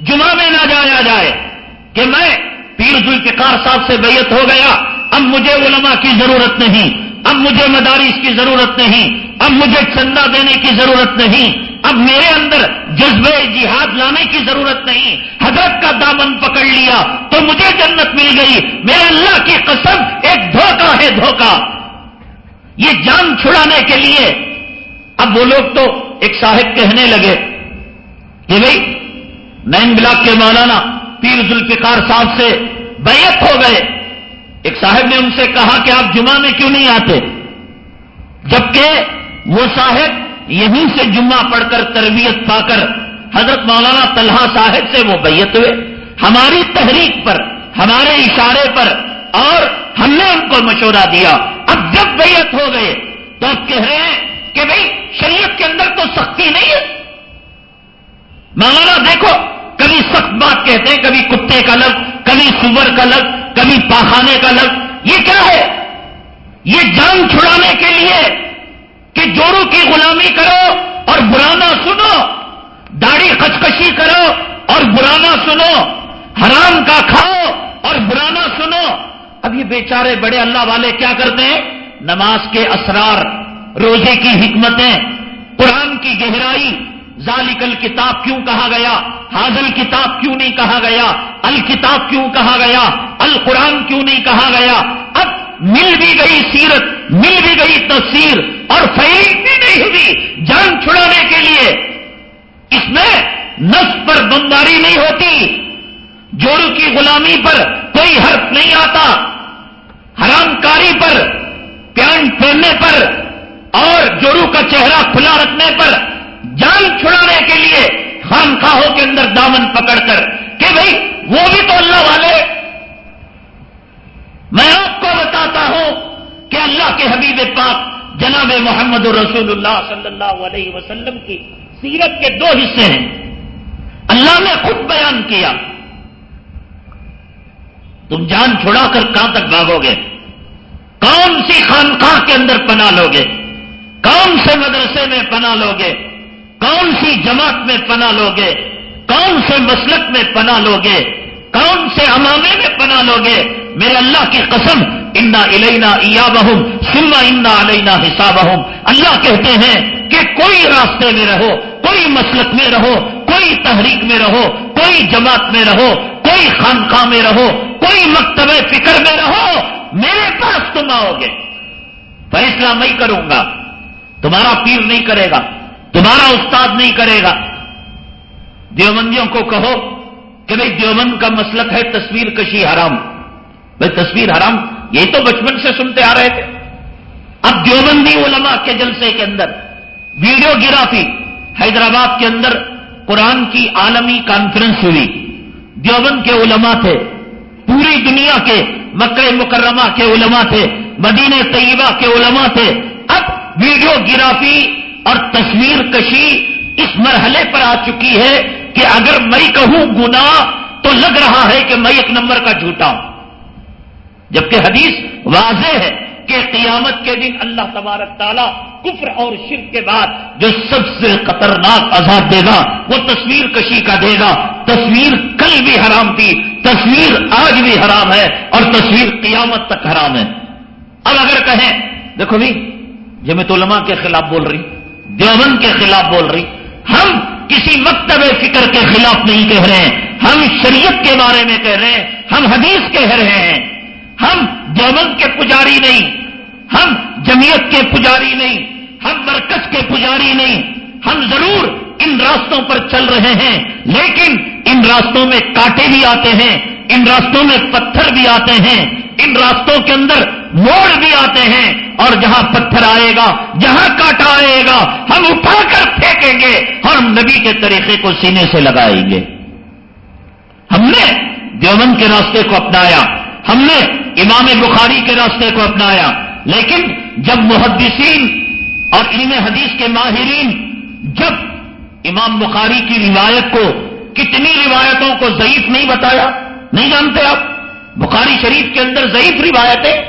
جمعہ میں نہ جایا جائے کہ میں پیر ذوالفقار صاحب سے بیت ہو گیا، اب مجھے علماء کی ضرورت نہیں، اب مجھے مدارس کی ضرورت نہیں، اب مجھے چندہ دینے کی ضرورت نہیں، اب میرے اندر جذبے جہاد لانے کی ضرورت نہیں، حضرت کا دامن پکڑ لیا تو مجھے جنت مل گئی میرے اللہ کی قسم ایک دھوکہ ہے دھوکہ۔ یہ جان چھڑانے کے لیے اب وہ لوگ تو ایک صاحب کہنے لگے کہ بھائی نین بلاک کے مولانا پیر ذوالفقار صاحب سے بیعت ہو گئے۔ ایک صاحب نے ان سے کہا کہ آپ جمعہ میں کیوں نہیں آتے؟ جبکہ وہ صاحب یہیں سے جمعہ پڑھ کر تربیت پا کر حضرت مولانا طلحہ صاحب سے وہ بیت ہوئے۔ ہماری تحریک پر، ہمارے اشارے پر اور ہم نے ان کو مشورہ دیا۔ اب جب بیت ہو گئے تو اب کہہ رہے ہیں کہ بھائی شریعت کے اندر تو سختی نہیں ہے۔ مولانا دیکھو کبھی سخت بات کہتے ہیں، کبھی کتے کا لگ، کبھی سور کا لگ، کبھی پاخانے کا لگ۔ یہ کیا ہے؟ یہ جان چھڑانے کے لیے کہ جورو کی غلامی کرو اور برانا سنو، داڑھی خچکشی کرو اور برانا سنو، حرام کا کھاؤ اور برانا سنو۔ اب یہ بیچارے بڑے اللہ والے کیا کرتے ہیں؟ نماز کے اسرار، روزے کی حکمتیں، قرآن کی گہرائی ذالک کتاب کیوں کہا گیا؟ حاضل کتاب کیوں نہیں کہا گیا؟ الکتاب کیوں کہا گیا؟ القرآن کیوں نہیں کہا گیا؟ اب مل بھی گئی سیرت، مل بھی گئی تفسیر اور فہیم بھی نہیں ہوئی جان چھڑانے کے لیے۔ اس میں نس پر بمباری نہیں ہوتی۔ جوڑو کی غلامی پر کوئی حرف نہیں آتا۔ حرام کاری پر پینٹ پہننے پر اور جوڑو کا چہرہ کھلا رکھنے پر جان چھڑانے کے لیے خانخواہوں کے اندر دامن پکڑ کر کہ بھائی وہ بھی تو اللہ والے۔ میں آپ کو بتاتا ہوں کہ اللہ کے حبیب پاک جناب محمد رسول اللہ صلی اللہ علیہ وسلم کی سیرت کے دو حصے ہیں۔ اللہ نے خود بیان کیا۔ تم جان چھڑا کر کہاں تک بھاگو گے؟ کون سی خانقاہ کے اندر پناہ لوگے؟ کون سے مدرسے میں پناہ لوگے؟ کون سی جماعت میں پناہ لوگے؟ کون سے مسلک میں پناہ لوگے؟ کون سے امامے میں پناہ لوگے؟ میرے اللہ کی قسم، انا الینا ایا بہم سما انا علینا حساب اللہ کہتے ہیں کہ کوئی راستے میں رہو، کوئی مسلک میں رہو، کوئی تحریک میں رہو، کوئی جماعت میں رہو، کوئی خانقاہ میں رہو، کوئی مکتب فکر میں رہو، میرے پاس تم آؤ گے۔ فیصلہ میں کروں گا، تمہارا پیر نہیں کرے گا۔ تمہارا استاد نہیں کرے گا۔ دیوبندیوں کو کہو کہ بھائی دیوبند کا مسلک ہے تصویر کشی حرام۔ بھائی تصویر حرام یہی تو بچپن سے سنتے آ رہے تھے۔ اب دیوبندی علماء کے جلسے کے اندر، ویڈیو گرافی حیدرآباد کے اندر قرآن کی عالمی کانفرنس ہوئی۔ دیوبند کے علماء تھے، پوری دنیا کے مکہ مکرمہ کے علماء تھے، مدینہ طیبہ کے علماء تھے۔ اب ویڈیو گرافی اور تصویر کشی اس مرحلے پر آ چکی ہے کہ اگر میں کہوں گنا تو لگ رہا ہے کہ میں ایک نمبر کا جھوٹا ہوں۔ جبکہ حدیث واضح ہے کہ قیامت کے دن اللہ تبارک تعالیٰ کفر اور شرک کے بعد جو سب سے خطرناک عذاب دے گا، وہ تصویر کشی کا دے گا۔ تصویر کل بھی حرام تھی، تصویر آج بھی حرام ہے اور تصویر قیامت تک حرام ہے۔ اب اگر کہیں، دیکھو بھی جمعیت علماء کے خلاف بول رہی دیوبند کے خلاف بول رہی۔ ہم کسی مکتب فکر کے خلاف نہیں کہہ رہے ہیں۔ ہم شریعت کے بارے میں کہہ رہے ہیں۔ ہم حدیث کہہ رہے ہیں۔ ہم دیوبند کے پجاری نہیں۔ ہم جمعیت کے پجاری نہیں۔ ہم مرکز کے پجاری نہیں۔ ہم ضرور ان راستوں پر چل رہے ہیں۔ لیکن ان راستوں میں کاٹے بھی آتے ہیں۔ ان راستوں میں پتھر بھی آتے ہیں۔ ان راستوں کے اندر موڑ بھی آتے ہیں اور جہاں پتھر آئے گا، جہاں کاٹا آئے گا، ہم اٹھا کر پھینکیں گے اور ہم نبی کے طریقے کو سینے سے لگائیں گے۔ ہم نے دیوبند کے راستے کو اپنایا، ہم نے امام بخاری کے راستے کو اپنایا، لیکن جب محدثین اور علم حدیث کے ماہرین، جب امام بخاری کی روایت کو، کتنی روایتوں کو ضعیف نہیں بتایا، نہیں جانتے آپ؟ بخاری شریف کے اندر ضعیف روایتیں،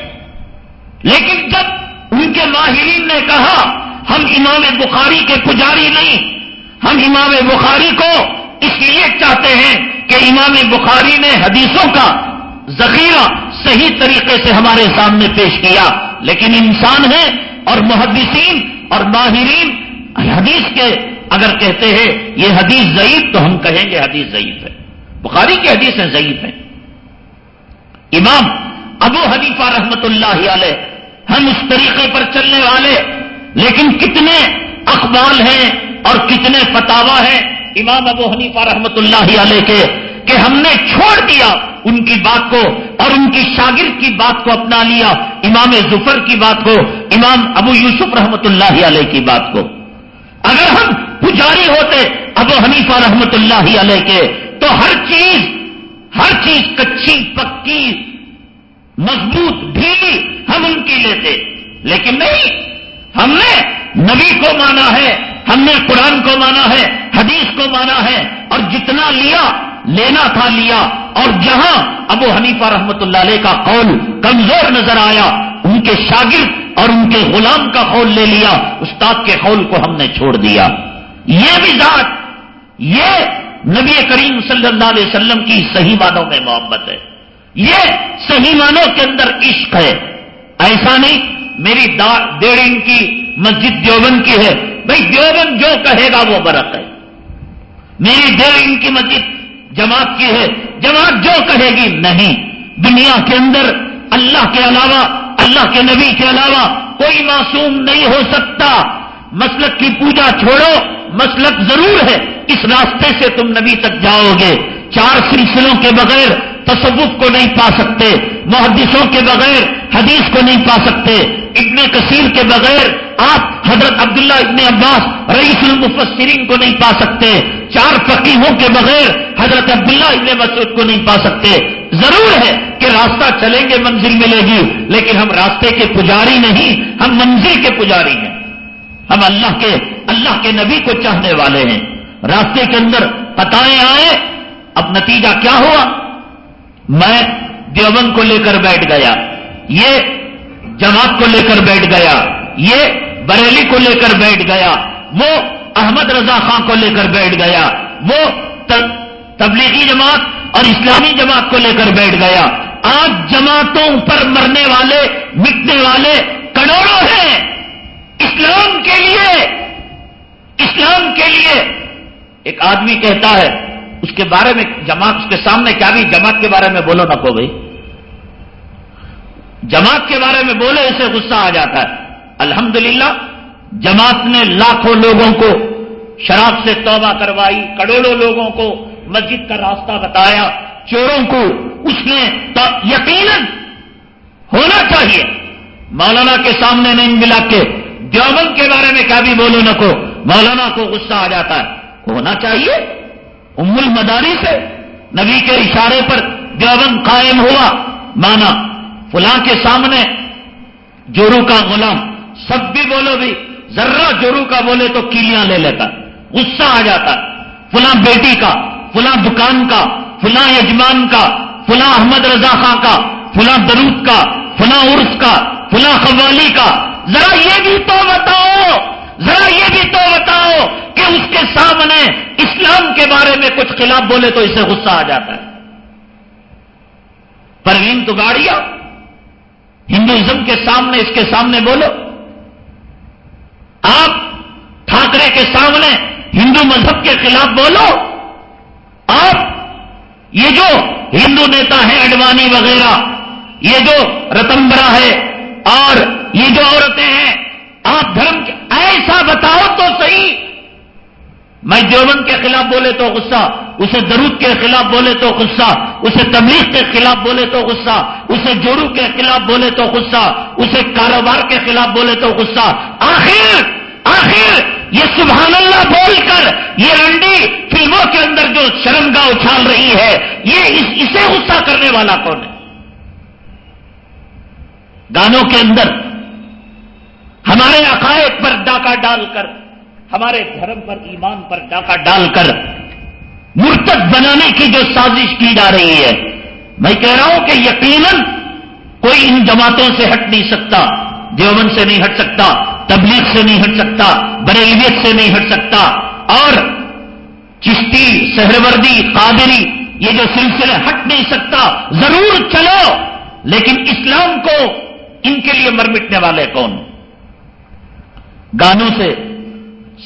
لیکن جب ان کے ماہرین نے کہا، ہم امام بخاری کے پجاری نہیں، ہم امام بخاری کو اس لیے چاہتے ہیں کہ امام بخاری نے حدیثوں کا ذخیرہ صحیح طریقے سے ہمارے سامنے پیش کیا۔ لیکن انسان ہے اور محدثین اور ماہرین، حدیث کے اگر کہتے ہیں یہ حدیث ضعیف تو ہم کہیں گے حدیث ضعیف ہے۔ بخاری کی حدیثیں ضعیف ہیں۔ امام ابو حنیفہ رحمت اللہ علیہ ہم اس طریقے پر چلنے والے، لیکن کتنے اخبار ہیں اور کتنے فتوا ہیں امام ابو حنیفہ رحمت اللہ علیہ کے کہ ہم نے چھوڑ دیا ان کی بات کو اور ان کی شاگرد کی بات کو اپنا لیا، امام ظفر کی بات کو، امام ابو یوسف رحمت اللہ علیہ کی بات کو۔ اگر ہم پجاری ہوتے ابو حنیفہ رحمت اللہ علیہ کے، تو ہر چیز ہر چیز کچی پکی، مضبوط ڈھیلی ہم ان کی لیتے۔ لیکن نہیں، ہم نے نبی کو مانا ہے، ہم نے قرآن کو مانا ہے، حدیث کو مانا ہے، اور جتنا لیا، لینا تھا لیا۔ اور جہاں ابو حنیفہ رحمت اللہ علیہ کا قول کمزور نظر آیا، ان کے شاگرد اور ان کے غلام کا قول لے لیا، استاد کے قول کو ہم نے چھوڑ دیا۔ یہ بھی ذات، یہ نبی کریم صلی اللہ علیہ وسلم کی صحیح معنوں میں محبت ہے۔ یہ صحیح معنوں کے اندر عشق ہے۔ ایسا نہیں، میری ڈیڑھ ان کی مسجد دیوبند کی ہے۔ بھائی دیوبند جو کہے گا وہ برق ہے۔ میری ڈیڑھ ان کی مسجد جماعت کی ہے۔ جماعت جو کہے گی نہیں۔ دنیا کے اندر اللہ کے علاوہ، اللہ کے نبی کے علاوہ کوئی معصوم نہیں ہو سکتا۔ مسلک کی پوجا چھوڑو، مسلک ضرور ہے، اس راستے سے تم نبی تک جاؤ گے۔ چار سلسلوں کے بغیر تصوف کو نہیں پا سکتے، محدثوں کے بغیر حدیث کو نہیں پا سکتے۔ ابن کثیر کے بغیر آپ حضرت عبداللہ ابن عباس رئیس المفسرین کو نہیں پا سکتے۔ چار فقیحوں کے بغیر حضرت عبداللہ ابن مسعود کو نہیں پا سکتے۔ ضرور ہے کہ راستہ چلیں گے، منزل ملے گی، لیکن ہم راستے کے پجاری نہیں، ہم منزل کے پجاری ہیں۔ ہم اللہ کے اللہ کے نبی کو چاہنے والے ہیں۔ راستے کے اندر پتائیں آئے، اب نتیجہ کیا ہوا؟ میں دیوبند کو لے کر بیٹھ گیا، یہ جماعت کو لے کر بیٹھ گیا، یہ بریلی کو لے کر بیٹھ گیا، وہ احمد رضا خان کو لے کر بیٹھ گیا، وہ تبلیغی جماعت اور اسلامی جماعت کو لے کر بیٹھ گیا۔ آج جماعتوں پر مرنے والے، مٹنے والے کروڑوں ہیں۔ اسلام کے لیے، اسلام کے لیے ایک آدمی کہتا ہے، اس کے بارے میں جماعت، اس کے سامنے کیا بھی جماعت کے بارے میں بولو نہ کو بھائی۔ جماعت کے بارے میں بولے اسے غصہ آ جاتا ہے۔ الحمدللہ، جماعت نے لاکھوں لوگوں کو شراب سے توبہ کروائی، کروڑوں لوگوں کو مسجد کا راستہ بتایا، چوروں کو اس نے یقیناً ہونا چاہیے۔ مولانا کے سامنے نہیں ملا کے دیوبند کے بارے میں کیا بھی بولو نہ کو، مولانا کو غصہ آ جاتا ہے۔ ہونا چاہیے۔ ام المداری سے نبی کے اشارے پر دیوبند قائم ہوا۔ مانا فلاں کے سامنے جورو کا غلام، سب بھی بولو بھی، ذرہ جورو کا بولے تو کیلیاں لے لیتا۔ غصہ آ جاتا۔ فلاں بیٹی کا، فلاں دکان کا، فلاں یجمان کا، فلاں احمد رضا خان کا، فلاں درود کا، فلاں عرس کا، فلاں قوالی کا ذرا یہ بھی تو بتاؤ، ذرا یہ بھی تو بتاؤ کہ اس کے سامنے اسلام کے بارے میں کچھ خلاف بولے تو اسے غصہ آ جاتا ہے۔ پروین تو گاڑیاں، ہندوازم کے سامنے، اس کے سامنے بولو۔ آپ ٹھاکرے کے سامنے ہندو مذہب کے خلاف بولو۔ آپ، یہ جو ہندو نیتا ہیں اڈوانی وغیرہ، یہ جو رتمبرا ہے، اور یہ جو عورتیں ہیں، آپ دھرم ایسا بتاؤ تو صحیح۔ میں دیوبند کے خلاف بولے تو غصہ، اسے درود کے خلاف بولے تو غصہ، اسے تبلیغ کے خلاف بولے تو غصہ، اسے جورو کے خلاف بولے تو غصہ، اسے کاروبار کے خلاف بولے تو غصہ۔ آخر آخر، یہ سبحان اللہ بول کر یہ رنڈی فلموں کے اندر جو شرمگاہ اچھال رہی ہے، یہ اس اسے غصہ کرنے والا کون ہے؟ گانوں کے اندر ہمارے عقائد پر ڈاکہ ڈال کر، ہمارے دھرم پر، ایمان پر ڈاکہ ڈال کر مرتب بنانے کی جو سازش کی جا رہی ہے، میں کہہ رہا ہوں کہ یقیناً کوئی ان جماعتوں سے ہٹ نہیں سکتا، دیوبند سے نہیں ہٹ سکتا، تبلیغ سے نہیں ہٹ سکتا، بریلیت سے نہیں ہٹ سکتا، اور چشتی، سہروردی، قادری، یہ جو سلسلے ہٹ نہیں سکتا، ضرور چلو، لیکن اسلام کو ان کے لیے مر مٹنے والے کون؟ گانوں سے،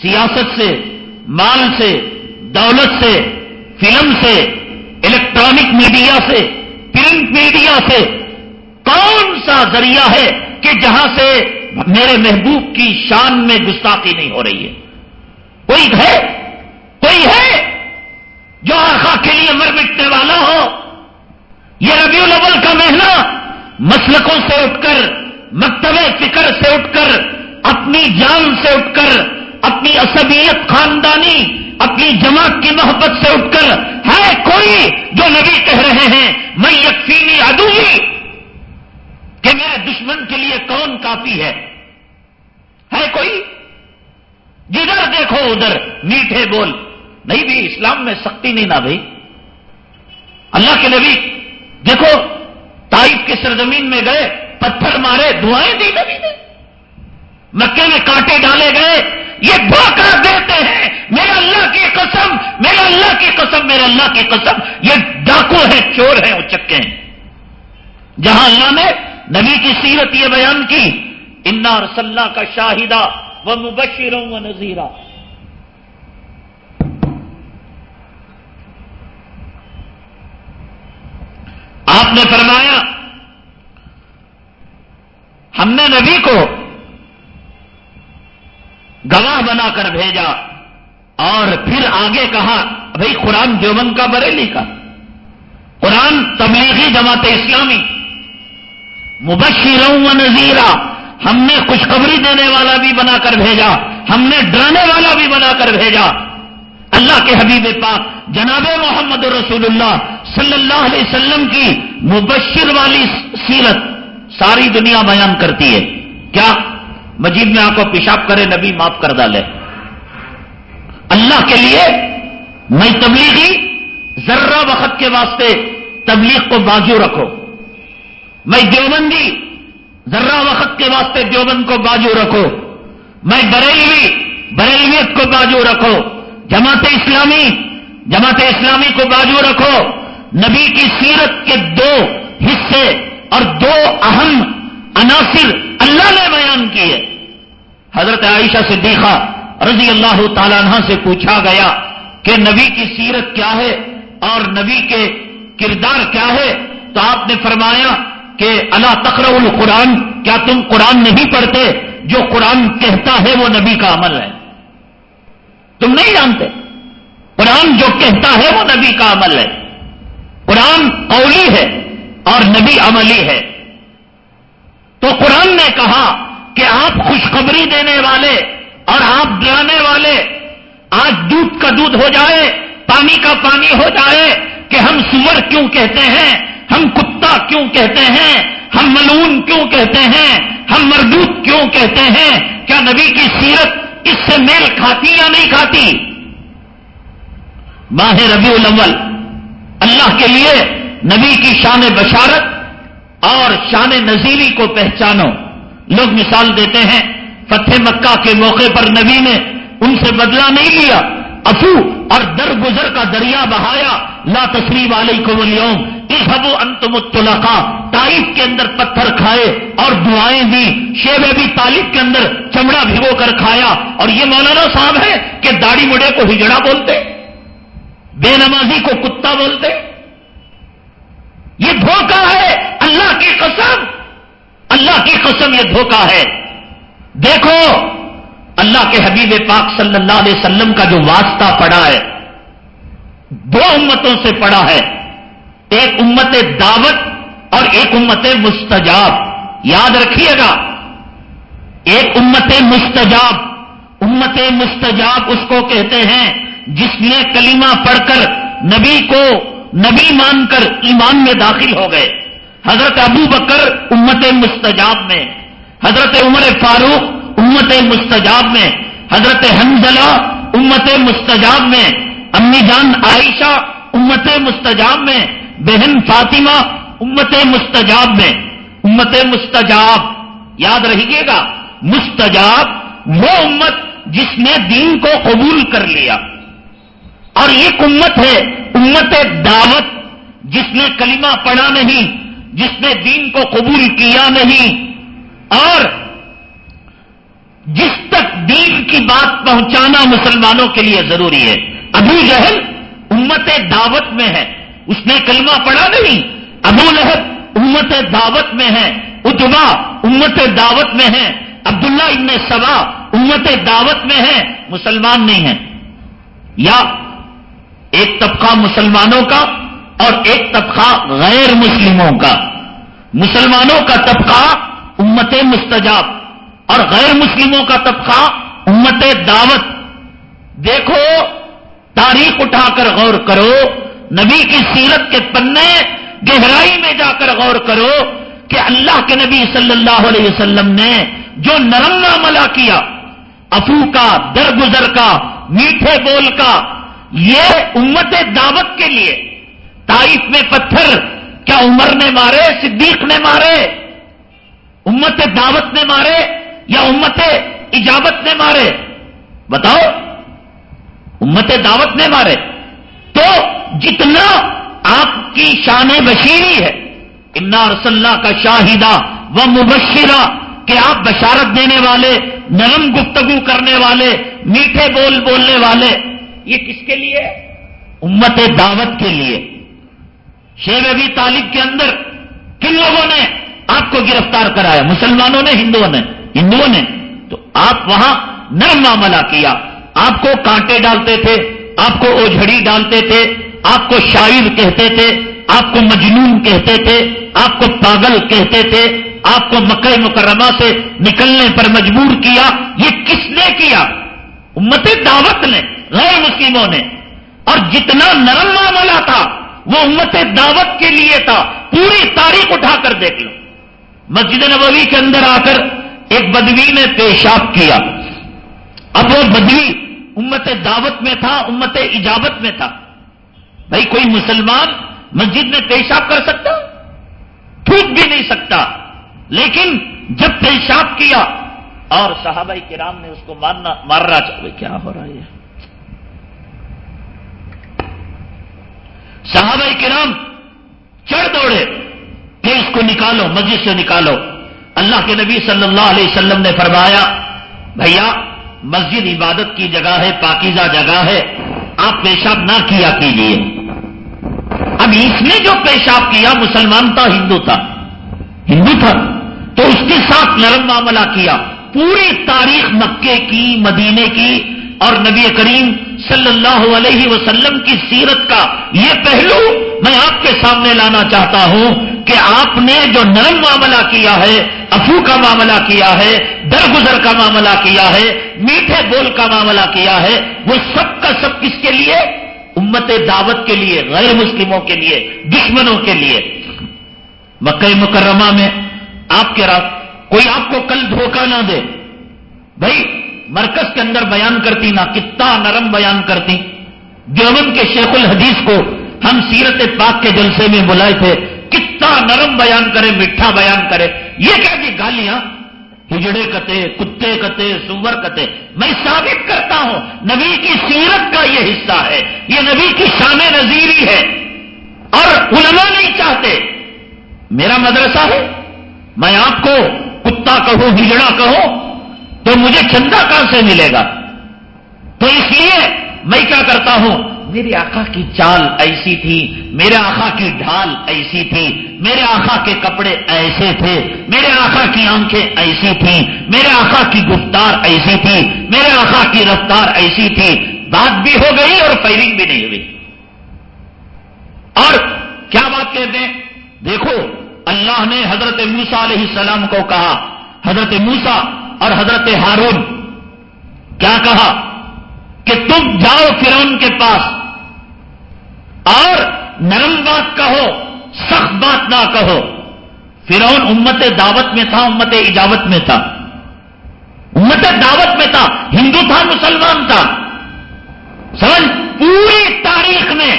سیاست سے، مال سے، دولت سے، فلم سے، الیکٹرانک میڈیا سے، پرنٹ میڈیا سے، کون سا ذریعہ ہے کہ جہاں سے میرے محبوب کی شان میں گستاخی نہیں ہو رہی ہے؟ کوئی ہے؟ کوئی ہے جو آخا کے لیے مر مٹنے والا ہو؟ یہ ربیع الاول کا مہینہ مسلکوں سے اٹھ کر مکتب فکر سے اٹھ کر اپنی جان سے اٹھ کر، اپنی عصبیت، خاندانی، اپنی جماعت کی محبت سے اٹھ کر، ہے کوئی جو نبی کہہ رہے ہیں میں یقینی ادوی کہ میرے دشمن کے لیے کون کافی ہے؟ ہے کوئی؟ جدھر دیکھو، ادھر میٹھے بول۔ نہیں بھی، اسلام میں سختی نہیں نہ بھائی۔ اللہ کے نبی، دیکھو تائف کی سرزمین میں گئے، پتھر مارے، دعائیں دی نبی نے۔ مکے میں کانٹے ڈالے گئے۔ یہ دھوکہ دیتے ہیں۔ میرے اللہ کی قسم میرے اللہ کی قسم میرے اللہ کی قسم۔ یہ ڈاکو ہیں، چور ہیں وہ چکے ہیں۔ جہاں اللہ نے نبی کی سیرت یہ بیان کی انار صلاح کا شاہدہ وہ مبشروں و نذیرہ آپ نے فرمایا، ہم نے نبی کو گواہ بنا کر بھیجا اور پھر آگے کہا، بھائی قرآن دیوبند کا بریلی کا، قرآن تبلیغی جماعت اسلامی، مبشروں و نذیرہ، ہم نے خوشخبری دینے والا بھی بنا کر بھیجا، ہم نے ڈرانے والا بھی بنا کر بھیجا. اللہ کے حبیب پاک جناب محمد رسول اللہ صلی اللہ علیہ وسلم کی مبشر والی سیرت ساری دنیا بیان کرتی ہے۔ کیا؟ مجید میں آپ کو پیشاب کرے، نبی معاف کر ڈالے۔ اللہ کے لیے میں تبلیغی ذرہ وقت کے واسطے تبلیغ کو باجو رکھو۔ میں دیوبندی ذرہ وقت کے واسطے دیوبند کو باجو رکھو۔ میں بریلوی، بریلویت کو باجو رکھو۔ جماعت اسلامی جماعت اسلامی کو باجو رکھو۔ نبی کی سیرت کے دو حصے اور دو اہم عناصر اللہ نے بیان کیے حضرت عائشہ صدیقہ رضی اللہ تعالیٰ عنہ سے پوچھا گیا کہ نبی کی سیرت کیا ہے اور نبی کے کردار کیا ہے؟ تو آپ نے فرمایا کہ اللہ تقرر القرآن، کیا تم قرآن نہیں پڑھتے؟ جو قرآن کہتا ہے وہ نبی کا عمل ہے۔ تم نہیں جانتے؟ قرآن جو کہتا ہے وہ نبی کا عمل ہے۔ قرآن قولی ہے اور نبی عملی ہے۔ تو قرآن نے کہا کہ آپ خوشخبری دینے والے اور آپ ڈرانے والے، آج دودھ کا دودھ ہو جائے، پانی کا پانی ہو جائے کہ ہم سور کیوں کہتے ہیں، ہم کتا کیوں کہتے ہیں، ہم ملون کیوں کہتے ہیں، ہم مردوت کیوں کہتے ہیں، کیا نبی کی سیرت اس سے میل کھاتی یا نہیں کھاتی؟ ماہ ربیع الاول، اللہ کے لیے نبی کی شان بشارت اور شان نذیری کو پہچانو۔ لوگ مثال دیتے ہیں، فتح مکہ کے موقع پر نبی نے ان سے بدلہ نہیں لیا۔ افو، اور در گزر کا دریا بہایا۔ لا تصریف علیکم اليوم۔ اذهبوا انتم الطلقاء تائف کے اندر پتھر کھائے اور دعائیں دی شیب بھی طالب کے اندر چمڑا بھگو کر کھایا۔ اور یہ مولانا صاحب ہے کہ داڑھی مڑے کو ہجڑا بولتے، بے نمازی کو کتا بولتے۔ یہ دھوکہ ہے اللہ کی قسم اللہ کی قسم یہ دھوکہ ہے دیکھو اللہ کے حبیب پاک صلی اللہ علیہ وسلم کا جو واسطہ پڑا ہے دو امتوں سے پڑا ہے ایک امت دعوت اور ایک امت مستجاب یاد رکھیے گا ایک امت مستجاب امت مستجاب اس کو کہتے ہیں جس نے کلمہ پڑھ کر نبی کو نبی مان کر ایمان میں داخل ہو گئے۔ حضرت ابو بکر امت مستجاب میں، حضرت عمر فاروق امت مستجاب میں، حضرت حنزلہ امت مستجاب میں، امی جان عائشہ امت مستجاب میں، بہن فاطمہ امت مستجاب میں۔ امت مستجاب، یاد رہیے گا، مستجاب وہ امت جس نے دین کو قبول کر لیا۔ اور ایک امت ہے، امت دعوت، جس نے کلمہ پڑھا نہیں، جس نے دین کو قبول کیا نہیں، اور جس تک دین کی بات پہنچانا مسلمانوں کے لیے ضروری ہے۔ ابو جہل امت دعوت میں ہے، اس نے کلمہ پڑھا نہیں۔ ابو لہب امت دعوت میں ہے اتبا امت دعوت میں ہے، عبداللہ ابن سبا امت دعوت میں ہے، مسلمان نہیں ہے۔ یا ایک طبقہ مسلمانوں کا اور ایک طبقہ غیر مسلموں کا۔ مسلمانوں کا طبقہ امت مستجاب اور غیر مسلموں کا طبقہ امت دعوت۔ دیکھو، تاریخ اٹھا کر غور کرو، نبی کی سیرت کے پنے گہرائی میں جا کر غور کرو کہ اللہ کے نبی صلی اللہ علیہ وسلم نے جو نرم عملہ کیا، افو کا، درگزر کا، میٹھے بول کا یہ امت دعوت کے لیے تائف میں پتھر کیا عمر نے مارے، صدیق نے مارے، امت دعوت نے مارے یا امت اجابت نے مارے؟ بتاؤ، امت دعوت نے مارے۔ تو جتنا آپ کی شان بشیری ہے، انا رسول کا شاہدہ و مبشرہ کہ آپ بشارت دینے والے، نرم گفتگو کرنے والے، میٹھے بول بولنے والے یہ کس کے لیے؟ امت دعوت کے لیے۔ شیب ابھی طالب کے اندر کن لوگوں نے آپ کو گرفتار کرایا؟ مسلمانوں نے، ہندوؤں نے؟ ہندوؤں نے۔ تو آپ وہاں نرم معاملہ کیا۔ آپ کو کانٹے ڈالتے تھے، آپ کو اوجھڑی ڈالتے تھے، آپ کو شاعر کہتے تھے، آپ کو مجنون کہتے تھے، آپ کو پاگل کہتے تھے، آپ کو مکہ مکرمہ سے نکلنے پر مجبور کیا۔ یہ کس نے کیا؟ امت دعوت نے۔ غیر مسلموں نے اور جتنا نرم معاملہ تھا، وہ امت دعوت کے لیے تھا۔ پوری تاریخ اٹھا کر دیکھ لو۔ مسجد نبوی کے اندر آ کر ایک بدوی نے پیشاب کیا۔ اب وہ بدوی امت دعوت میں تھا، امت اجابت میں تھا۔ بھائی، کوئی مسلمان مسجد میں پیشاب کر سکتا؟ تھوک بھی نہیں سکتا۔ لیکن جب پیشاب کیا، اور صحابہ کرام نے اس کو مارنا مارنا چاہے کیا ہو رہا ہے؟ صحابہ کرام چڑھ دوڑے کہ اس کو نکالو، مسجد سے نکالو۔ اللہ کے نبی صلی اللہ علیہ وسلم نے فرمایا، بھیا، مسجد عبادت کی جگہ ہے، پاکیزہ جگہ ہے، آپ پیشاب نہ کیا کیجیے اب اس نے جو پیشاب کیا، مسلمان تھا، ہندو تھا۔ ہندو تھا۔ تو اس کے ساتھ نرم معاملہ کیا۔ پوری تاریخ مکے کی، مدینے کی اور نبی کریم صلی اللہ علیہ وسلم کی سیرت کا یہ پہلو میں آپ کے سامنے لانا چاہتا ہوں کہ آپ نے جو نرم معاملہ کیا ہے، افو کا معاملہ کیا ہے، درگزر کا معاملہ کیا ہے، میٹھے بول کا معاملہ کیا ہے، وہ سب کا سب کس کے لیے؟ امت دعوت کے لیے، غیر مسلموں کے لیے، دشمنوں کے لیے۔ مکہ مکرمہ میں آپ کے رات کوئی آپ کو کل دھوکہ نہ دے۔ بھائی مرکز کے اندر بیان کرتی، نہ کتنا نرم بیان کرتی۔ دیوبند کے شیخ الحدیث کو ہم سیرت پاک کے جلسے میں بلائے تھے کتنا نرم بیان کرے، میٹھا بیان کرے۔ یہ کیا جی گالیاں؟ ہجڑے کتے کتے کتے، سور کتے۔ میں ثابت کرتا ہوں، نبی کی سیرت کا یہ حصہ ہے، یہ نبی کی شان نظیری ہے۔ اور علماء نہیں چاہتے، میرا مدرسہ ہے، میں آپ کو کتا کہوں، ہجڑا کہوں تو مجھے چندہ کہاں سے ملے گا؟ تو اس لیے میں کیا کرتا ہوں؟ میرے آقا کی چال ایسی تھی، میرے آقا کی ڈھال ایسی تھی، میرے آقا کے کپڑے ایسے تھے، میرے آقا کی آنکھیں ایسی تھیں، میرے آقا کی گفتار ایسی تھی، میرے آقا کی رفتار ایسی تھی۔ بات بھی ہو گئی اور فائرنگ بھی نہیں ہوئی۔ اور کیا بات کہتے ہیں دیکھو، اللہ نے حضرت موسا علیہ السلام کو کہا، حضرت موسا اور حضرت ہارون کیا کہا کہ تم جاؤ فرون کے پاس اور نرم بات کہو، سخت بات نہ کہو۔ فرون امت دعوت میں تھا، امت اجاوت میں تھا۔ امت دعوت میں تھا، ہندو تھا، مسلمان تھا۔ سمجھ، پوری تاریخ میں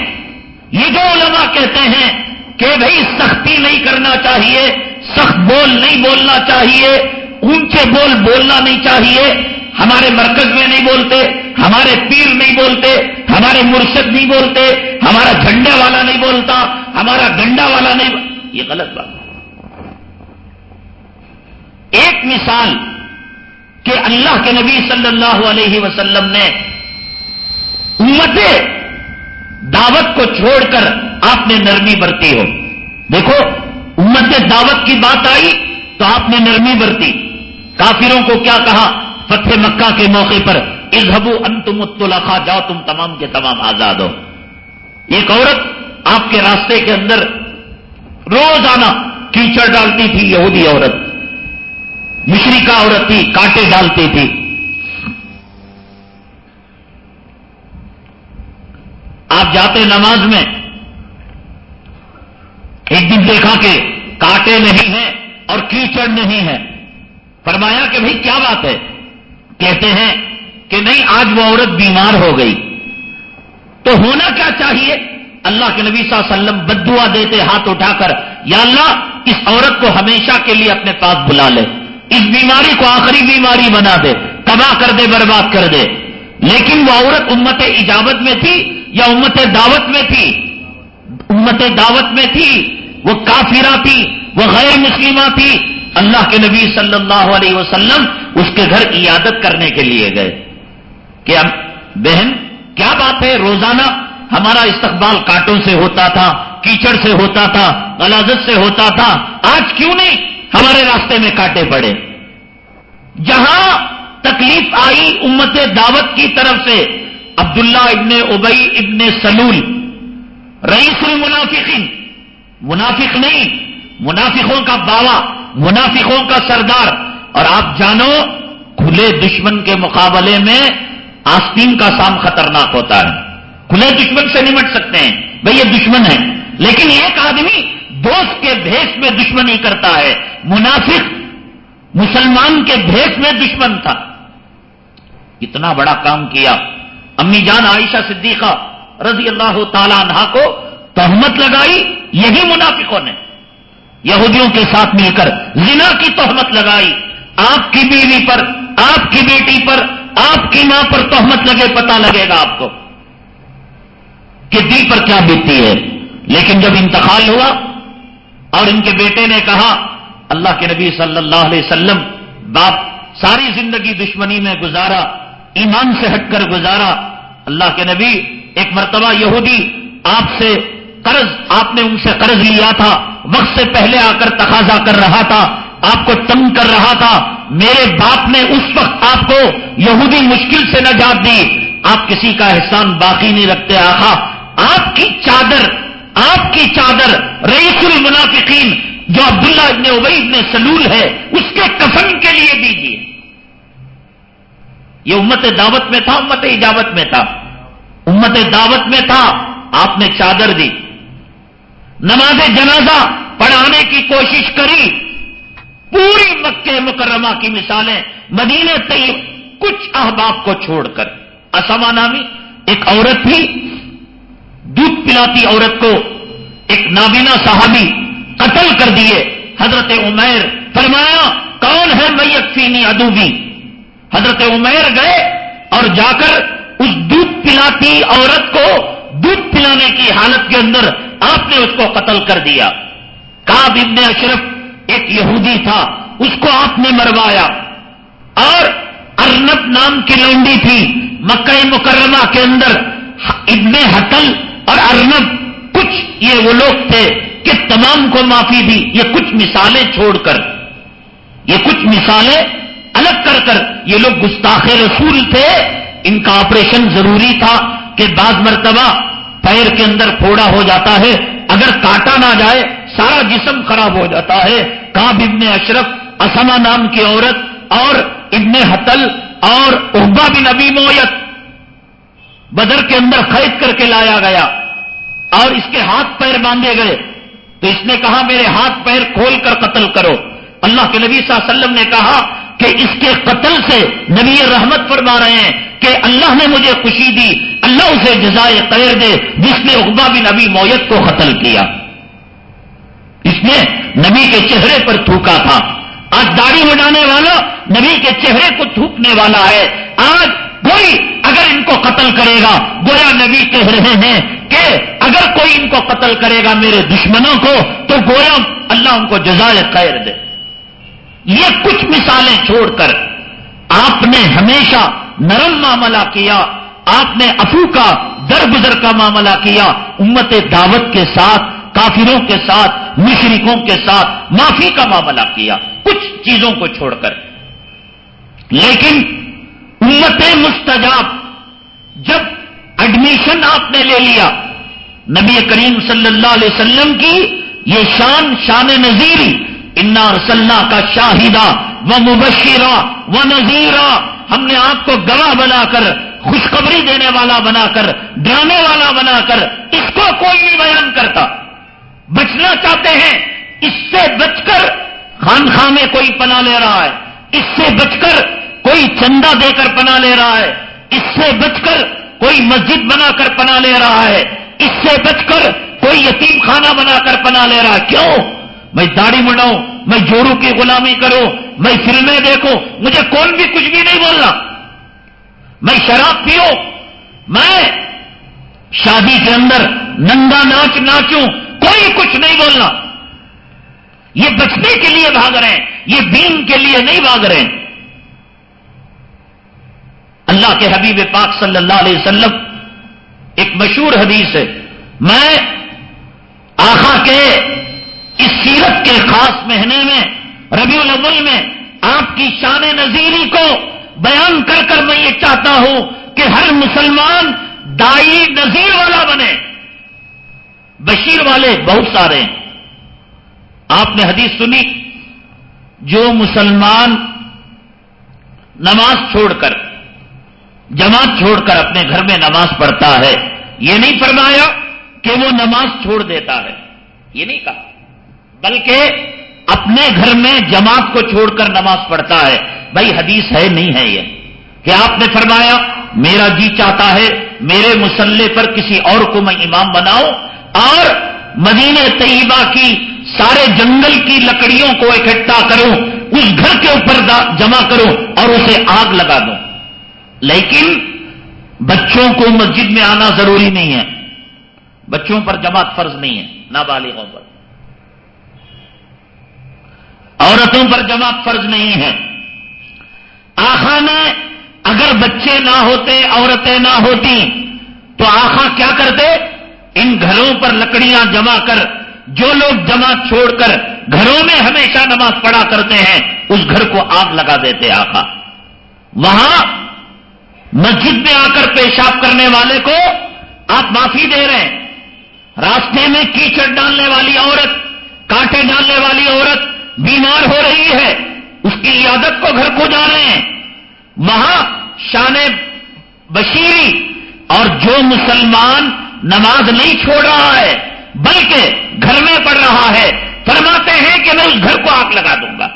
یہ جو علماء کہتے ہیں کہ بھائی سختی نہیں کرنا چاہیے، سخت بول نہیں بولنا چاہیے اونچے بول بولنا نہیں چاہیے، ہمارے مرکز میں نہیں بولتے، ہمارے پیر نہیں بولتے، ہمارے مرشد نہیں بولتے، ہمارا جھنڈا والا نہیں بولتا، ہمارا گنڈا والا نہیں یہ غلط بات ایک مثال کہ اللہ کے نبی صلی اللہ علیہ وسلم نے امت دعوت کو چھوڑ کر آپ نے نرمی برتی ہو۔ دیکھو، امت دعوت کی بات آئی تو آپ نے نرمی برتی۔ کافروں کو کیا کہا؟ فتح مکہ کے موقع پر اظہبو انتم الطلقاء جاؤ تم تمام کے تمام آزاد ہو۔ ایک عورت آپ کے راستے کے اندر روز آنا کیچڑ ڈالتی تھی، یہودی عورت۔ مشرقہ عورت تھی، کانٹے ڈالتی تھی۔ آپ جاتے نماز میں، ایک دن دیکھا کہ کانٹے نہیں ہیں اور کیچڑ نہیں ہے فرمایا کہ بھئی کیا بات ہے؟ کہتے ہیں کہ نہیں، آج وہ عورت بیمار ہو گئی۔ تو ہونا کیا چاہیے؟ اللہ کے نبی صلی اللہ علیہ وسلم بدعا دیتے، ہاتھ اٹھا کر، یا اللہ، اس عورت کو ہمیشہ کے لیے اپنے پاس بلا لے۔ اس بیماری کو آخری بیماری بنا دے۔ تباہ کر دے، برباد کر دے۔ لیکن وہ عورت امت اجابت میں تھی یا امت دعوت میں تھی؟ امت دعوت میں تھی۔ وہ کافرہ تھی، وہ غیر مسلمہ تھی۔ اللہ کے نبی صلی اللہ علیہ وسلم اس کے گھر عیادت کرنے کے لیے گئے کہ اب بہن، کیا بات ہے؟ روزانہ ہمارا استقبال کانٹوں سے ہوتا تھا، کیچڑ سے ہوتا تھا، غلازت سے ہوتا تھا، آج کیوں نہیں ہمارے راستے میں کاٹے پڑے؟ جہاں تکلیف آئی امت دعوت کی طرف سے، عبداللہ ابن ابئی ابن سلول، رئیس المنافقین۔ منافق نہیں، منافقوں کا باوا۔ منافقوں کا سردار اور آپ جانو کھلے دشمن کے مقابلے میں آستین کا سام خطرناک ہوتا ہے۔ کھلے دشمن سے نمٹ سکتے ہیں۔ بھئی یہ دشمن ہے لیکن ایک آدمی دوست کے بھیس میں دشمنی کرتا ہے۔ منافق مسلمان کے بھیس میں دشمن تھا۔ اتنا بڑا کام کیا۔ امی جان عائشہ صدیقہ رضی اللہ تعالی عنہ کو تہمت لگائی۔ یہی منافقوں نے۔ یہودیوں کے ساتھ مل کر زنا کی تہمت لگائی، آپ کی بیوی پر، آپ کی بیٹی پر، آپ کی ماں پر تہمت لگے پتا لگے گا آپ کو کہ دل پر کیا بیتی ہے۔ لیکن جب انتقال ہوا اور ان کے بیٹے نے کہا، اللہ کے نبی صلی اللہ علیہ وسلم باپ ساری زندگی دشمنی میں گزارا، ایمان سے ہٹ کر گزارا، اللہ کے نبی ایک مرتبہ یہودی آپ سے قرض، آپ نے ان سے قرض لیا تھا۔ وقت سے پہلے آ کر تقاضا کر رہا تھا، آپ کو تنگ کر رہا تھا، میرے باپ نے اس وقت آپ کو یہودی مشکل سے نجات دی۔ آپ کسی کا احسان باقی نہیں رکھتے آخا آپ کی چادر، آپ کی چادر، رئیس المنافقین جو عبداللہ ابن ابئی ابن سلول ہے، اس کے کفن کے لیے دیجیے۔ یہ امت دعوت میں تھا، امت اجابت میں تھا۔ امت دعوت میں تھا، آپ نے چادر دی۔ نماز جنازہ پڑھانے کی کوشش کری۔ پوری مکہ مکرمہ کی مثالیں مدینے طیب کچھ احباب کو چھوڑ کر۔ اسما نامی ایک عورت تھی۔ دودھ پلاتی عورت کو ایک نابینا صحابی قتل کر دیے۔ حضرت عمیر فرمایا، کون ہے میت فینی ادوبی حضرت عمیر گئے اور جا کر اس دودھ پلاتی عورت کو دودھ پلانے کی حالت کے اندر آپ نے اس کو قتل کر دیا۔ کاب ابن اشرف ایک یہودی تھا، اس کو آپ نے مروایا۔ اور ارنب نام کی لونڈی تھی، مکہ مکرمہ کے اندر ابن حتل اور ارنب۔ کچھ یہ وہ لوگ تھے کہ تمام کو معافی دی، یہ کچھ مثالیں چھوڑ کر۔ یہ کچھ مثالیں الگ کر کر۔ یہ لوگ گستاخ رسول تھے، ان کا آپریشن ضروری تھا کہ بعض مرتبہ پیر کے اندر پھوڑا ہو جاتا ہے، اگر کاٹا نہ جائے، سارا جسم خراب ہو جاتا ہے۔ کاب ابن اشرف، اسما نام کی عورت اور ابن حتل اور احبا بن ابی مویت بدر کے اندر خرید کر کے لایا گیا اور اس کے ہاتھ پیر باندھے گئے۔ تو اس نے کہا، میرے ہاتھ پیر کھول کر قتل کرو۔ اللہ کے نبی صلی اللہ علیہ وسلم نے کہا کہ اس کے قتل سے نبی رحمت فرما رہے ہیں کہ اللہ نے مجھے خوشی دی، اللہ اسے جزائے قیر دے، جس نے اقبا بن نبی مویت کو قتل کیا۔ اس نے نبی کے چہرے پر تھوکا تھا۔ آج داڑھی بنانے والا نبی کے چہرے کو تھوکنے والا ہے۔ آج کوئی اگر ان کو قتل کرے گا، گویا نبی کہہ رہے ہیں کہ اگر کوئی ان کو قتل کرے گا میرے دشمنوں کو، تو گویا اللہ ان کو جزائے قیر دے۔ یہ کچھ مثالیں چھوڑ کر آپ نے ہمیشہ نرم معاملہ کیا، آپ نے افو کا درگزر کا معاملہ کیا، امت دعوت کے ساتھ، کافروں کے ساتھ مشرقوں کے ساتھ معافی کا معاملہ کیا، کچھ چیزوں کو چھوڑ کر۔ لیکن امت مستجاب، جب ایڈمیشن آپ نے لے لیا، نبی کریم صلی اللہ علیہ وسلم کی یہ شان شان نظیری انا رسلنا کا شاہدہ و مبشرہ و نذیرہ ہم نے آپ کو گواہ بنا کر خوشخبری دینے والا بنا کر ڈرانے والا بنا کر اس کو کوئی نہیں بیان کرتا۔ بچنا چاہتے ہیں، اس سے بچ کر خان خاں میں کوئی پناہ لے رہا ہے۔ اس سے بچ کر کوئی چندہ دے کر پناہ لے رہا ہے۔ اس سے بچ کر کوئی مسجد بنا کر پناہ لے رہا ہے۔ اس سے بچ کر کوئی یتیم خانہ بنا کر پناہ لے رہا ہے۔ کیوں؟ میں داڑھی بناؤں میں جوڑوں کی غلامی کروں، میں فلمیں دیکھوں، مجھے کون بھی کچھ بھی نہیں بولنا میں شراب پیو میں شادی کے اندر ننگا ناچ ناچوں، کوئی کچھ نہیں بولنا یہ بچنے کے لیے بھاگ رہے ہیں، یہ دین کے لیے نہیں بھاگ رہے ہیں۔ اللہ کے حبیب پاک صلی اللہ علیہ وسلم ایک مشہور حدیث ہے، میں آخا کے اس سیرت کے خاص مہینے میں، ربیع الاول میں آپ کی شان نظیری کو بیان کر کر میں یہ چاہتا ہوں کہ ہر مسلمان دائی نظیر والا بنے۔ بشیر والے بہت سارے ہیں۔ آپ نے حدیث سنی، جو مسلمان نماز چھوڑ کر، جماعت چھوڑ کر اپنے گھر میں نماز پڑھتا ہے، یہ نہیں فرمایا کہ وہ نماز چھوڑ دیتا ہے، یہ نہیں کہا۔ بلکہ اپنے گھر میں جماعت کو چھوڑ کر نماز پڑھتا ہے۔ بھائی حدیث ہے نہیں ہے یہ۔ کہ آپ نے فرمایا، میرا جی چاہتا ہے میرے مسلح پر کسی اور کو میں امام بناؤں اور مدینہ طیبہ کی سارے جنگل کی لکڑیوں کو اکٹھا کروں، اس گھر کے اوپر جمع کروں اور اسے آگ لگا دوں۔ لیکن بچوں کو مسجد میں آنا ضروری نہیں ہے۔ بچوں پر جماعت فرض نہیں ہے، نابالغوں پر۔ عورتوں پر جماعت فرض نہیں ہے۔ آخا نے اگر بچے نہ ہوتے، عورتیں نہ ہوتی، تو آخا کیا کرتے؟ ان گھروں پر لکڑیاں جمع کر، جو لوگ جمع چھوڑ کر گھروں میں ہمیشہ نماز پڑھا کرتے ہیں، اس گھر کو آگ لگا دیتے آخا۔ وہاں مسجد میں آ کر پیشاب کرنے والے کو آپ معافی دے رہے ہیں۔ راستے میں کیچڑ ڈالنے والی عورت، کانٹے ڈالنے والی عورت بیمار ہو رہی ہے، اس کی عیادت کو گھر کو جا رہے ہیں۔ وہاں شان بشیری اور جو مسلمان نماز نہیں چھوڑ رہا ہے، بلکہ گھر میں پڑھ رہا ہے، فرماتے ہیں کہ میں اس گھر کو آگ لگا دوں گا۔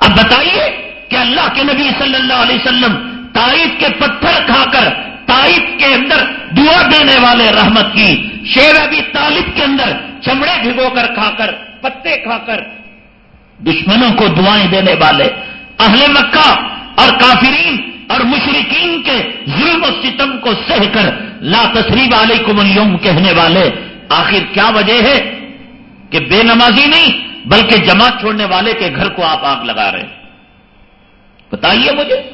اب بتائیے کہ اللہ کے نبی صلی اللہ علیہ وسلم تائف کے پتھر کھا کر تائف کے اندر دعا دینے والے رحمت کی، شیر ابھی طالب کے اندر چمڑے بھگو کر کھا کر، پتے کھا کر دشمنوں کو دعائیں دینے والے، اہل مکہ اور کافرین اور مشرقین کے ظلم و ستم کو سہ کر لا تصریب علیکم اليوم کہنے والے، آخر کیا وجہ ہے؟ کہ بے نمازی نہیں، بلکہ جماعت چھوڑنے والے کے گھر کو آپ آگ لگا رہے ہیں۔ بتائیے مجھے۔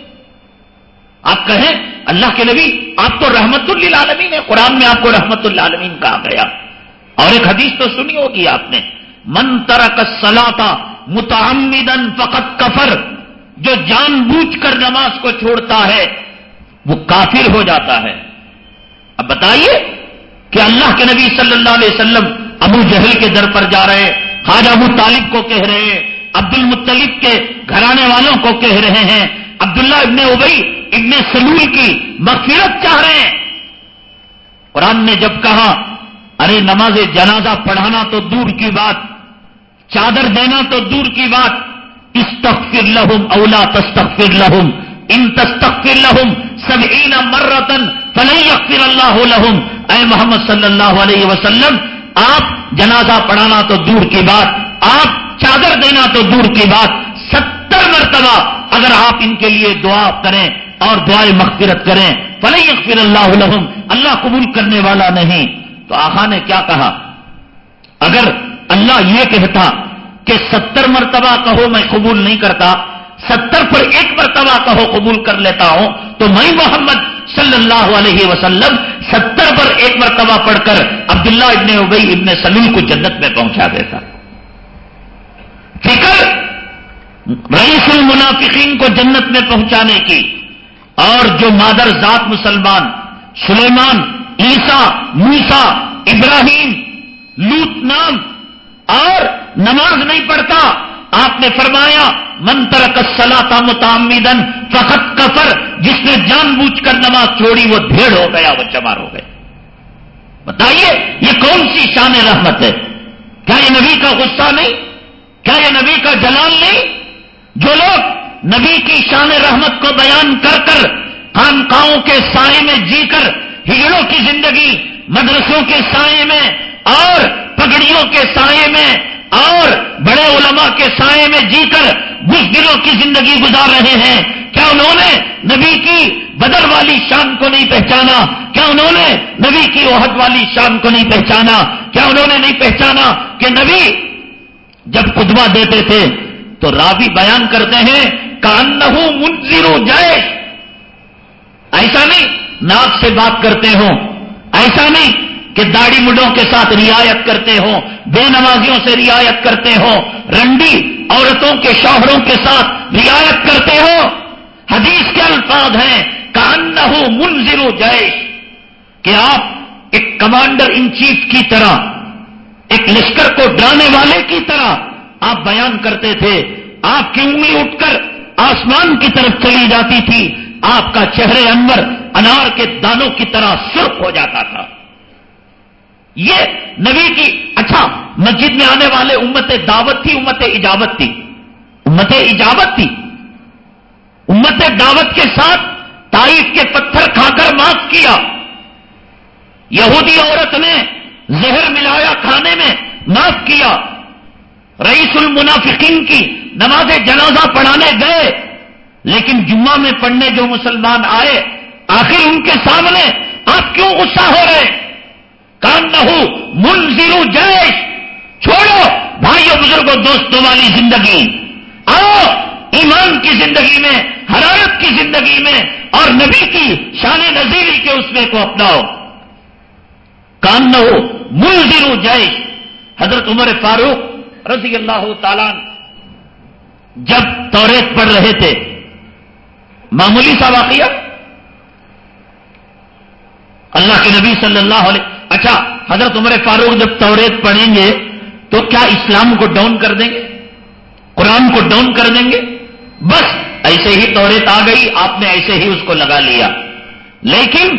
آپ کہیں، اللہ کے نبی، آپ تو رحمت للعالمین ہے قرآن میں آپ کو رحمت للعالمین کہا گیا۔ اور ایک حدیث تو سنی ہوگی آپ نے۔ من ترک سلاتا متعمدن فقط کفر، جو جان بوجھ کر نماز کو چھوڑتا ہے، وہ کافر ہو جاتا ہے۔ اب بتائیے کہ اللہ کے نبی صلی اللہ علیہ وسلم ابو جہل کے در پر جا رہے، خواجہ ابو طالب کو کہہ رہے ہیں عبد المطلب کے گھرانے والوں کو کہہ رہے ہیں۔ عبداللہ ابن ابئی ابن سلول کی مغفرت چاہ رہے ہیں۔ قرآن نے جب کہا، ارے نماز جنازہ پڑھانا تو دور کی بات چادر دینا تو دور کی بات۔ استغفر لہم اولا تستغفر لہم ان تستغفر لہم سب این مرتن فلئی اللہ لہم اے محمد صلی اللہ علیہ وسلم، آپ جنازہ پڑھانا تو دور کی بات، آپ چادر دینا تو دور کی بات۔ ستر مرتبہ اگر آپ ان کے لیے دعا کریں اور دعائیں مغفرت کریں فلئی یغفر اللہ لہم اللہ قبول کرنے والا نہیں۔ تو آخا نے کیا کہا؟ اگر اللہ یہ کہتا کہ ستر مرتبہ کہو میں قبول نہیں کرتا، ستر پر ایک مرتبہ کہو قبول کر لیتا ہوں، تو میں محمد صلی اللہ علیہ وسلم ستر پر ایک مرتبہ پڑھ کر عبداللہ ابن ابئی ابن سلیم کو جنت میں پہنچا دیتا۔ فکر، رئیس المنافقین کو جنت میں پہنچانے کی، اور جو مادر ذات مسلمان سلیمان عیسا موسا ابراہیم لوت نام اور نماز نہیں پڑھتا۔ آپ نے فرمایا منتر کسلا تھا متعمدن فخت کفر جس نے جان بوجھ کر نماز چھوڑی، وہ بھیڑ ہو گیا، وہ چمار ہو گئے۔ بتائیے، یہ کون سی شان رحمت ہے؟ کیا یہ نبی کا غصہ نہیں؟ کیا یہ نبی کا جلال نہیں؟ جو لوگ نبی کی شان رحمت کو بیان کر کر خانقاہوں کے سائے میں جی کر، ہجڑوں کی زندگی، مدرسوں کے سائے میں اور پگڑیوں کے سائے میں اور بڑے علماء کے سائے میں جی کر بزدلوں کی زندگی گزار رہے ہیں۔ کیا انہوں نے نبی کی بدر والی شان کو نہیں پہچانا؟ کیا انہوں نے نبی کی عہد والی شان کو نہیں پہچانا؟ کیا انہوں نے نہیں پہچانا کہ نبی جب خطبہ دیتے تھے تو راوی بیان کرتے ہیں کان منظر جائے ایسا نہیں، ناک سے بات کرتے ہوں۔ ایسا نہیں کہ داڑھی مڈوں کے ساتھ رعایت کرتے ہوں، بے نمازیوں سے رعایت کرتے ہوں، رنڈی عورتوں کے شوہروں کے ساتھ رعایت کرتے ہو حدیث کے الفاظ ہیں کان نہ منظر جیش، کہ آپ ایک کمانڈر ان چیف کی طرح، ایک لشکر کو ڈرانے والے کی طرح آپ بیان کرتے تھے۔ آپ کی انگلی اٹھ کر آسمان کی طرف چلی جاتی تھی۔ آپ کا چہرے انور انار کے دانوں کی طرح سرخ ہو جاتا تھا۔ یہ نبی کی اچھا مسجد میں آنے والے امت دعوت تھی، امت اجابت تھی۔ امت اجابت تھی۔ امت دعوت کے ساتھ تائف کے پتھر کھا کر معاف کیا۔ یہودی عورت نے زہر ملایا کھانے میں، معاف کیا۔ رئیس المنافقین کی نماز جنازہ پڑھانے گئے، لیکن جمعہ میں پڑھنے جو مسلمان آئے، آخر ان کے سامنے آپ کیوں غصہ ہو رہے؟ کان نہ ہو منظر جیش۔ چھوڑو بھائیوں بزرگوں دوستوں والی زندگی۔ آؤ ایمان کی زندگی میں، حرارت کی زندگی میں اور نبی کی شان نظیری کے اس میں کو اپناؤ۔ کان نہ ہو منظر جیش۔ حضرت عمر فاروق رضی اللہ تعالی جب توریت پڑھ رہے تھے، معمولی سا واقعہ۔ اللہ کے نبی صلی اللہ علیہ اچھا حضرت عمر فاروق جب توریت پڑھیں گے تو کیا اسلام کو ڈاؤن کر دیں گے؟ قرآن کو ڈاؤن کر دیں گے؟ بس ایسے ہی توریت آ گئی آپ نے ایسے ہی اس کو لگا لیا۔ لیکن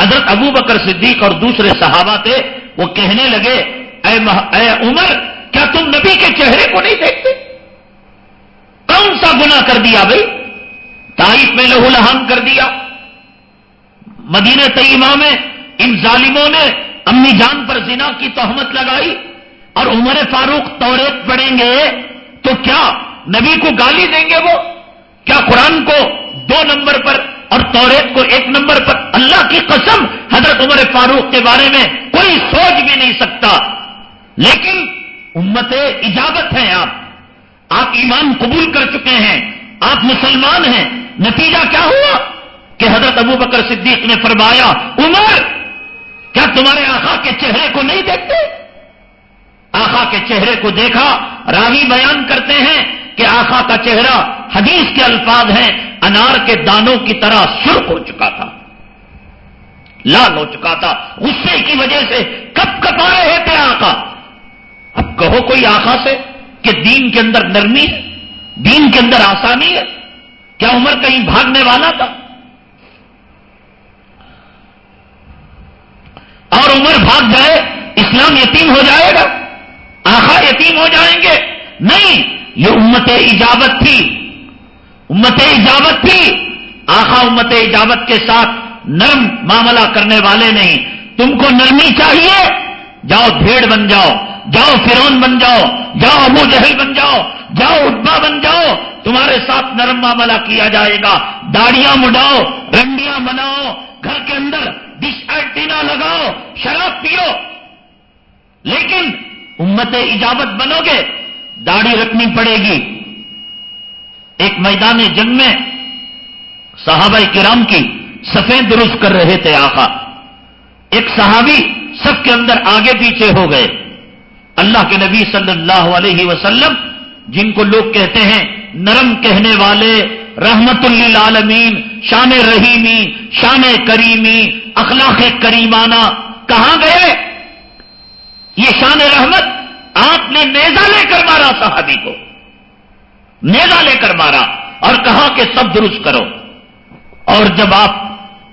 حضرت ابو بکر صدیق اور دوسرے صحابہ تھے وہ کہنے لگے اے, اے عمر کیا تم نبی کے چہرے کو نہیں دیکھتے؟ کون سا گنا کر دیا بھائی؟ تائف میں لہو لہان کر دیا۔ مدینہ طیبہ میں ان ظالموں نے امی جان پر زنا کی تہمت لگائی اور عمر فاروق توریت پڑیں گے تو کیا نبی کو گالی دیں گے وہ؟ کیا قرآن کو دو نمبر پر اور توریت کو ایک نمبر پر اللہ کی قسم حضرت عمر فاروق کے بارے میں کوئی سوچ بھی نہیں سکتا؟ لیکن امت اجابت ہیں آپ۔ آپ ایمان قبول کر چکے ہیں۔ آپ مسلمان ہیں۔ نتیجہ کیا ہوا؟ کہ حضرت ابو بکر صدیق نے فرمایا، عمر کیا تمہارے آخا کے چہرے کو نہیں دیکھتے؟ آخا کے چہرے کو دیکھا، راوی بیان کرتے ہیں کہ آخا کا چہرہ حدیث کے الفاظ ہیں، انار کے دانوں کی طرح سرخ ہو چکا تھا۔ لال ہو چکا تھا۔ غصے کی وجہ سے کب کب آ رہے تھے آخا اب کہو کوئی آخا سے کہ دین کے اندر نرمی ہے؟ دین کے اندر آسانی ہے؟ کیا عمر کہیں بھاگنے والا تھا؟ اور عمر بھاگ جائے اسلام یتیم ہو جائے گا آخا یتیم ہو جائیں گے۔ نہیں، یہ امت اجابت تھی۔ امت اجابت تھی۔ آخا امت اجابت کے ساتھ نرم معاملہ کرنے والے نہیں۔ تم کو نرمی چاہیے۔ جاؤ بھیڑ بن جاؤ جاؤ فرون بن جاؤ جاؤ ابو جہل بن جاؤ جاؤ اتبا بن جاؤ۔ تمہارے ساتھ نرم معاملہ کیا جائے گا۔ داڑیاں مڈاؤ، رنڈیاں بناؤ، گھر کے اندر ڈش اینٹینا لگاؤ، شراب پیو۔ لیکن امت اجابت بنو گے، داڑھی رکھنی پڑے گی۔ ایک میدان جنگ میں صحابہ کرام کی سفید درست کر رہے تھے آقا۔ ایک صحابی سب کے اندر آگے پیچھے ہو گئے۔ اللہ کے نبی صلی اللہ علیہ وسلم، جن کو لوگ کہتے ہیں نرم کہنے والے، رحمت للعالمین، شان رحیمی، شان کریمی، اخلاق کریمانہ کہاں گئے؟ یہ شان رحمت آپ نے نیزا لے کر مارا صحابی کو۔ نیزا لے کر مارا اور کہا کہ سب درست کرو۔ اور جب آپ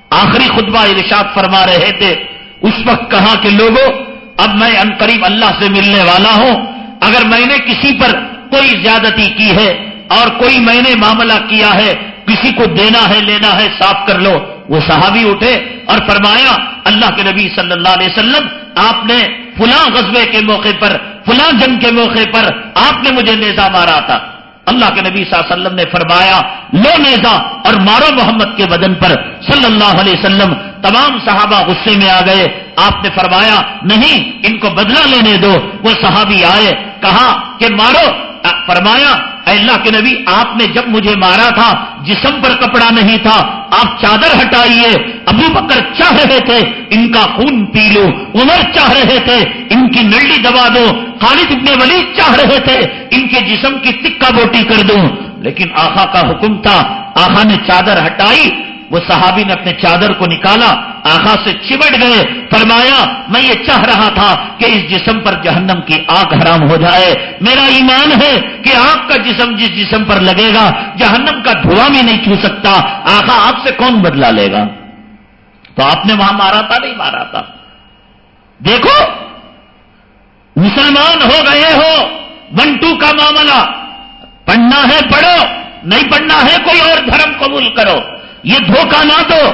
آخری خطبہ ارشاد فرما رہے تھے، اس وقت کہا کہ لوگوں اب میں ان قریب اللہ سے ملنے والا ہوں۔ اگر میں نے کسی پر کوئی زیادتی کی ہے اور کوئی میں نے معاملہ کیا ہے، کسی کو دینا ہے، لینا ہے، صاف کر لو۔ وہ صحابی اٹھے اور فرمایا، اللہ کے نبی صلی اللہ علیہ وسلم، آپ نے فلاں غزبے کے موقع پر، فلاں جنگ کے موقع پر آپ نے مجھے نیزا مارا تھا۔ اللہ کے نبی صلی اللہ علیہ وسلم نے فرمایا، لو نیزا اور مارو محمد کے بدن پر۔ صلی اللہ علیہ وسلم، تمام صحابہ غصے میں آ گئے۔ آپ نے فرمایا، نہیں، ان کو بدلہ لینے دو۔ وہ صحابی آئے، کہا کہ مارو۔ فرمایا اے اللہ کے نبی، آپ نے جب مجھے مارا تھا، جسم پر کپڑا نہیں تھا، آپ چادر ہٹائیے، ابو بکر چاہ رہے تھے، ان کا خون پی لو، عمر چاہ رہے تھے، ان کی نلڈی دبا دو، خالد ابن ولید چاہ رہے تھے، ان کے جسم کی تکا بوٹی کر دوں۔ لیکن آخا کا حکم تھا آخا نے چادر ہٹائی وہ صحابی نے اپنے چادر کو نکالا، آخا سے چمٹ گئے، فرمایا، میں یہ چاہ رہا تھا کہ اس جسم پر جہنم کی آگ حرام ہو جائے۔ میرا ایمان ہے کہ آگ کا جسم جس جسم پر لگے گا، جہنم کا دھواں بھی نہیں چھو سکتا۔ آخا آپ سے کون بدلا لے گا؟ تو آپ نے وہاں مارا تھا، نہیں مارا تھا۔ دیکھو، مسلمان ہو گئے ہو، ون ٹو کا معاملہ۔ پڑھنا ہے، پڑھو، نہیں پڑھنا ہے، کوئی اور دھرم قبول کرو۔ یہ دھوکہ نہ دو۔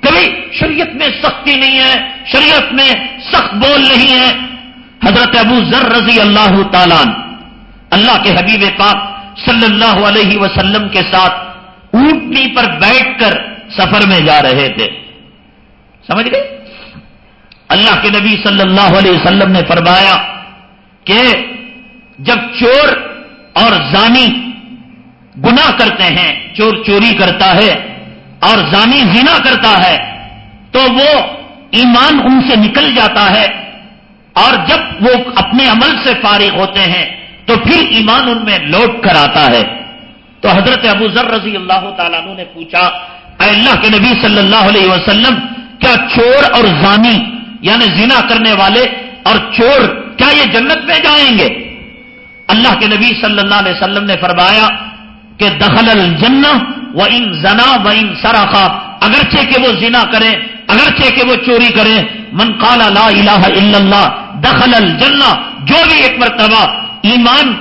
کبھی شریعت میں سختی نہیں ہے، شریعت میں سخت بول نہیں ہے۔ حضرت ابو ذر رضی اللہ تعالیٰ اللہ کے حبیب پاک صلی اللہ علیہ وسلم کے ساتھ اونٹنی پر بیٹھ کر سفر میں جا رہے تھے۔ سمجھ گئے؟ اللہ کے نبی صلی اللہ علیہ وسلم نے فرمایا کہ جب چور اور زانی گناہ کرتے ہیں، چور چوری کرتا ہے اور زانی زنا کرتا ہے تو وہ ایمان ان سے نکل جاتا ہے اور جب وہ اپنے عمل سے فارغ ہوتے ہیں تو پھر ایمان ان میں لوٹ کر آتا ہے۔ تو حضرت ابو ذر رضی اللہ تعالیٰ نے پوچھا، اے اللہ کے نبی صلی اللہ علیہ وسلم، کیا چور اور زانی یعنی زنا کرنے والے اور چور کیا یہ جنت میں جائیں گے؟ اللہ کے نبی صلی اللہ علیہ وسلم نے فرمایا کہ دخل الجنہ و ان زنا و ان سراخا اگرچہ کہ وہ زنا کریں اگرچہ کہ وہ چوری کریں من قال لا الہ الا اللہ، دخل الجنہ، جو بھی ایک مرتبہ ایمان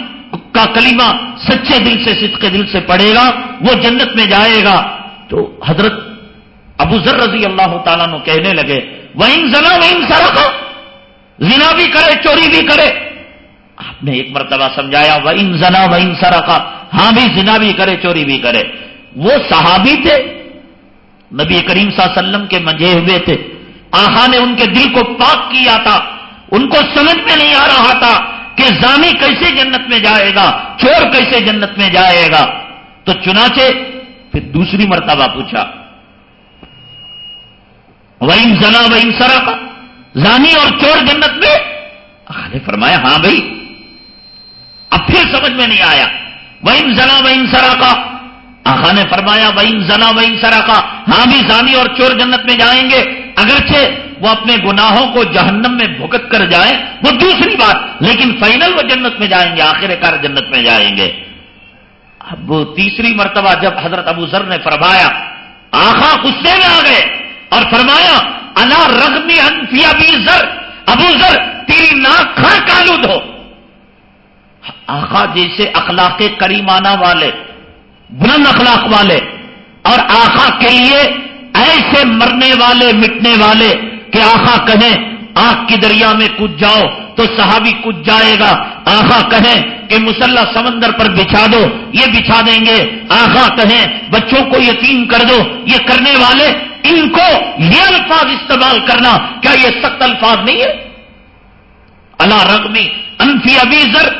کا کلمہ سچے دل سے، صدق دل سے پڑھے گا، وہ جنت میں جائے گا۔ تو حضرت ابو ذر رضی اللہ تعالیٰ نے کہنے لگے وہ ان زنا وہ ان سراخا زنا بھی کرے، چوری بھی کرے۔ آپ نے ایک مرتبہ سمجھایا وہ ان زنا وہ ان سراخا ہاں بھی زنا بھی کرے، چوری بھی کرے۔ وہ صحابی تھے۔ نبی کریم صلی اللہ علیہ وسلم کے منجے ہوئے تھے۔ آہا نے ان کے دل کو پاک کیا تھا۔ ان کو سمجھ میں نہیں آ رہا تھا کہ زانی کیسے جنت میں جائے گا، چور کیسے جنت میں جائے گا۔ تو چنانچہ پھر دوسری مرتبہ پوچھا۔ وہی زنا وہی سرا کا زانی اور چور جنت میں؟ نے فرمایا ہاں بھائی۔ اب پھر سمجھ میں نہیں آیا۔ وہی زنا وہی سرا کا آخا نے فرمایا وہی زنا وہی سرا ہاں بھی زانی اور چور جنت میں جائیں گے۔ اگرچہ وہ اپنے گناہوں کو جہنم میں بھگت کر جائیں، وہ دوسری بات، لیکن فائنل وہ جنت میں جائیں گے، آخر کار جنت میں جائیں گے۔ اب وہ تیسری مرتبہ جب حضرت ابو ذر نے فرمایا آخا غصے میں آ گئے اور فرمایا اللہ رغمی انفی ابھی زر ابو ذر، تیری ناک کھا کالود ہو۔ آخا جیسے اخلاق کریمانہ والے بلند اخلاق والے اور آخا کے لیے ایسے مرنے والے، مٹنے والے کہ آخا کہیں آنکھ کی دریا میں کود جاؤ تو صحابی کود جائے گا۔ آخا کہیں کہ مسلح سمندر پر بچھا دو، یہ بچھا دیں گے۔ آخا کہیں بچوں کو یتیم کر دو، یہ کرنے والے، ان کو یہ الفاظ استعمال کرنا، کیا یہ سخت الفاظ نہیں ہے؟ اللہ رقمی انفی ابیزر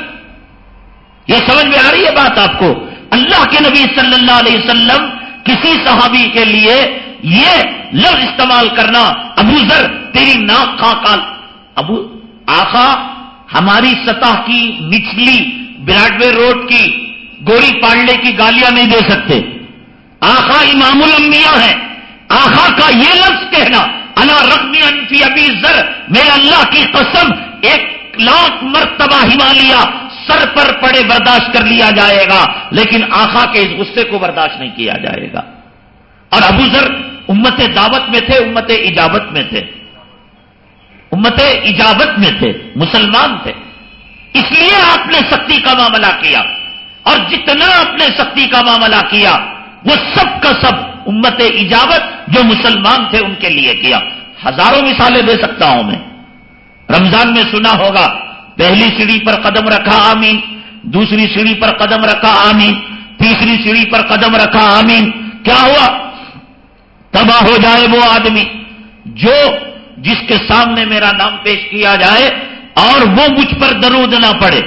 یہ سمجھ میں آ رہی ہے بات آپ کو؟ اللہ کے نبی صلی اللہ علیہ وسلم کسی صحابی کے لیے یہ لفظ استعمال کرنا، ابو ذر، تیری ناک کا کال ابو آخا ہماری سطح کی نچلی براڈ وے روڈ کی گوری پانڈے کی گالیاں نہیں دے سکتے۔ آخا امام الانبیاء ہے آخا کا یہ لفظ کہنا اللہ رقمی انفی ابی ذر میرے اللہ کی قسم، ایک لاکھ مرتبہ ہمالیہ سر پر پڑے برداشت کر لیا جائے گا، لیکن آخا کے اس غصے کو برداشت نہیں کیا جائے گا۔ اور ابو ذر امت دعوت میں تھے، امت ایجابت میں تھے۔ امت ایجابت میں تھے، مسلمان تھے۔ اس لیے آپ نے سختی کا معاملہ کیا۔ اور جتنا آپ نے سختی کا معاملہ کیا، وہ سب کا سب امت ایجابت جو مسلمان تھے ان کے لیے کیا۔ ہزاروں مثالیں دے سکتا ہوں میں۔ رمضان میں سنا ہوگا پہلی سیڑھی پر قدم رکھا، آمین. دوسری سیڑھی پر قدم رکھا، آمین. تیسری سیڑھی پر قدم رکھا، آمین. کیا ہوا؟ تباہ ہو جائے وہ آدمی جو جس کے سامنے میرا نام پیش کیا جائے اور وہ مجھ پر درود نہ پڑے۔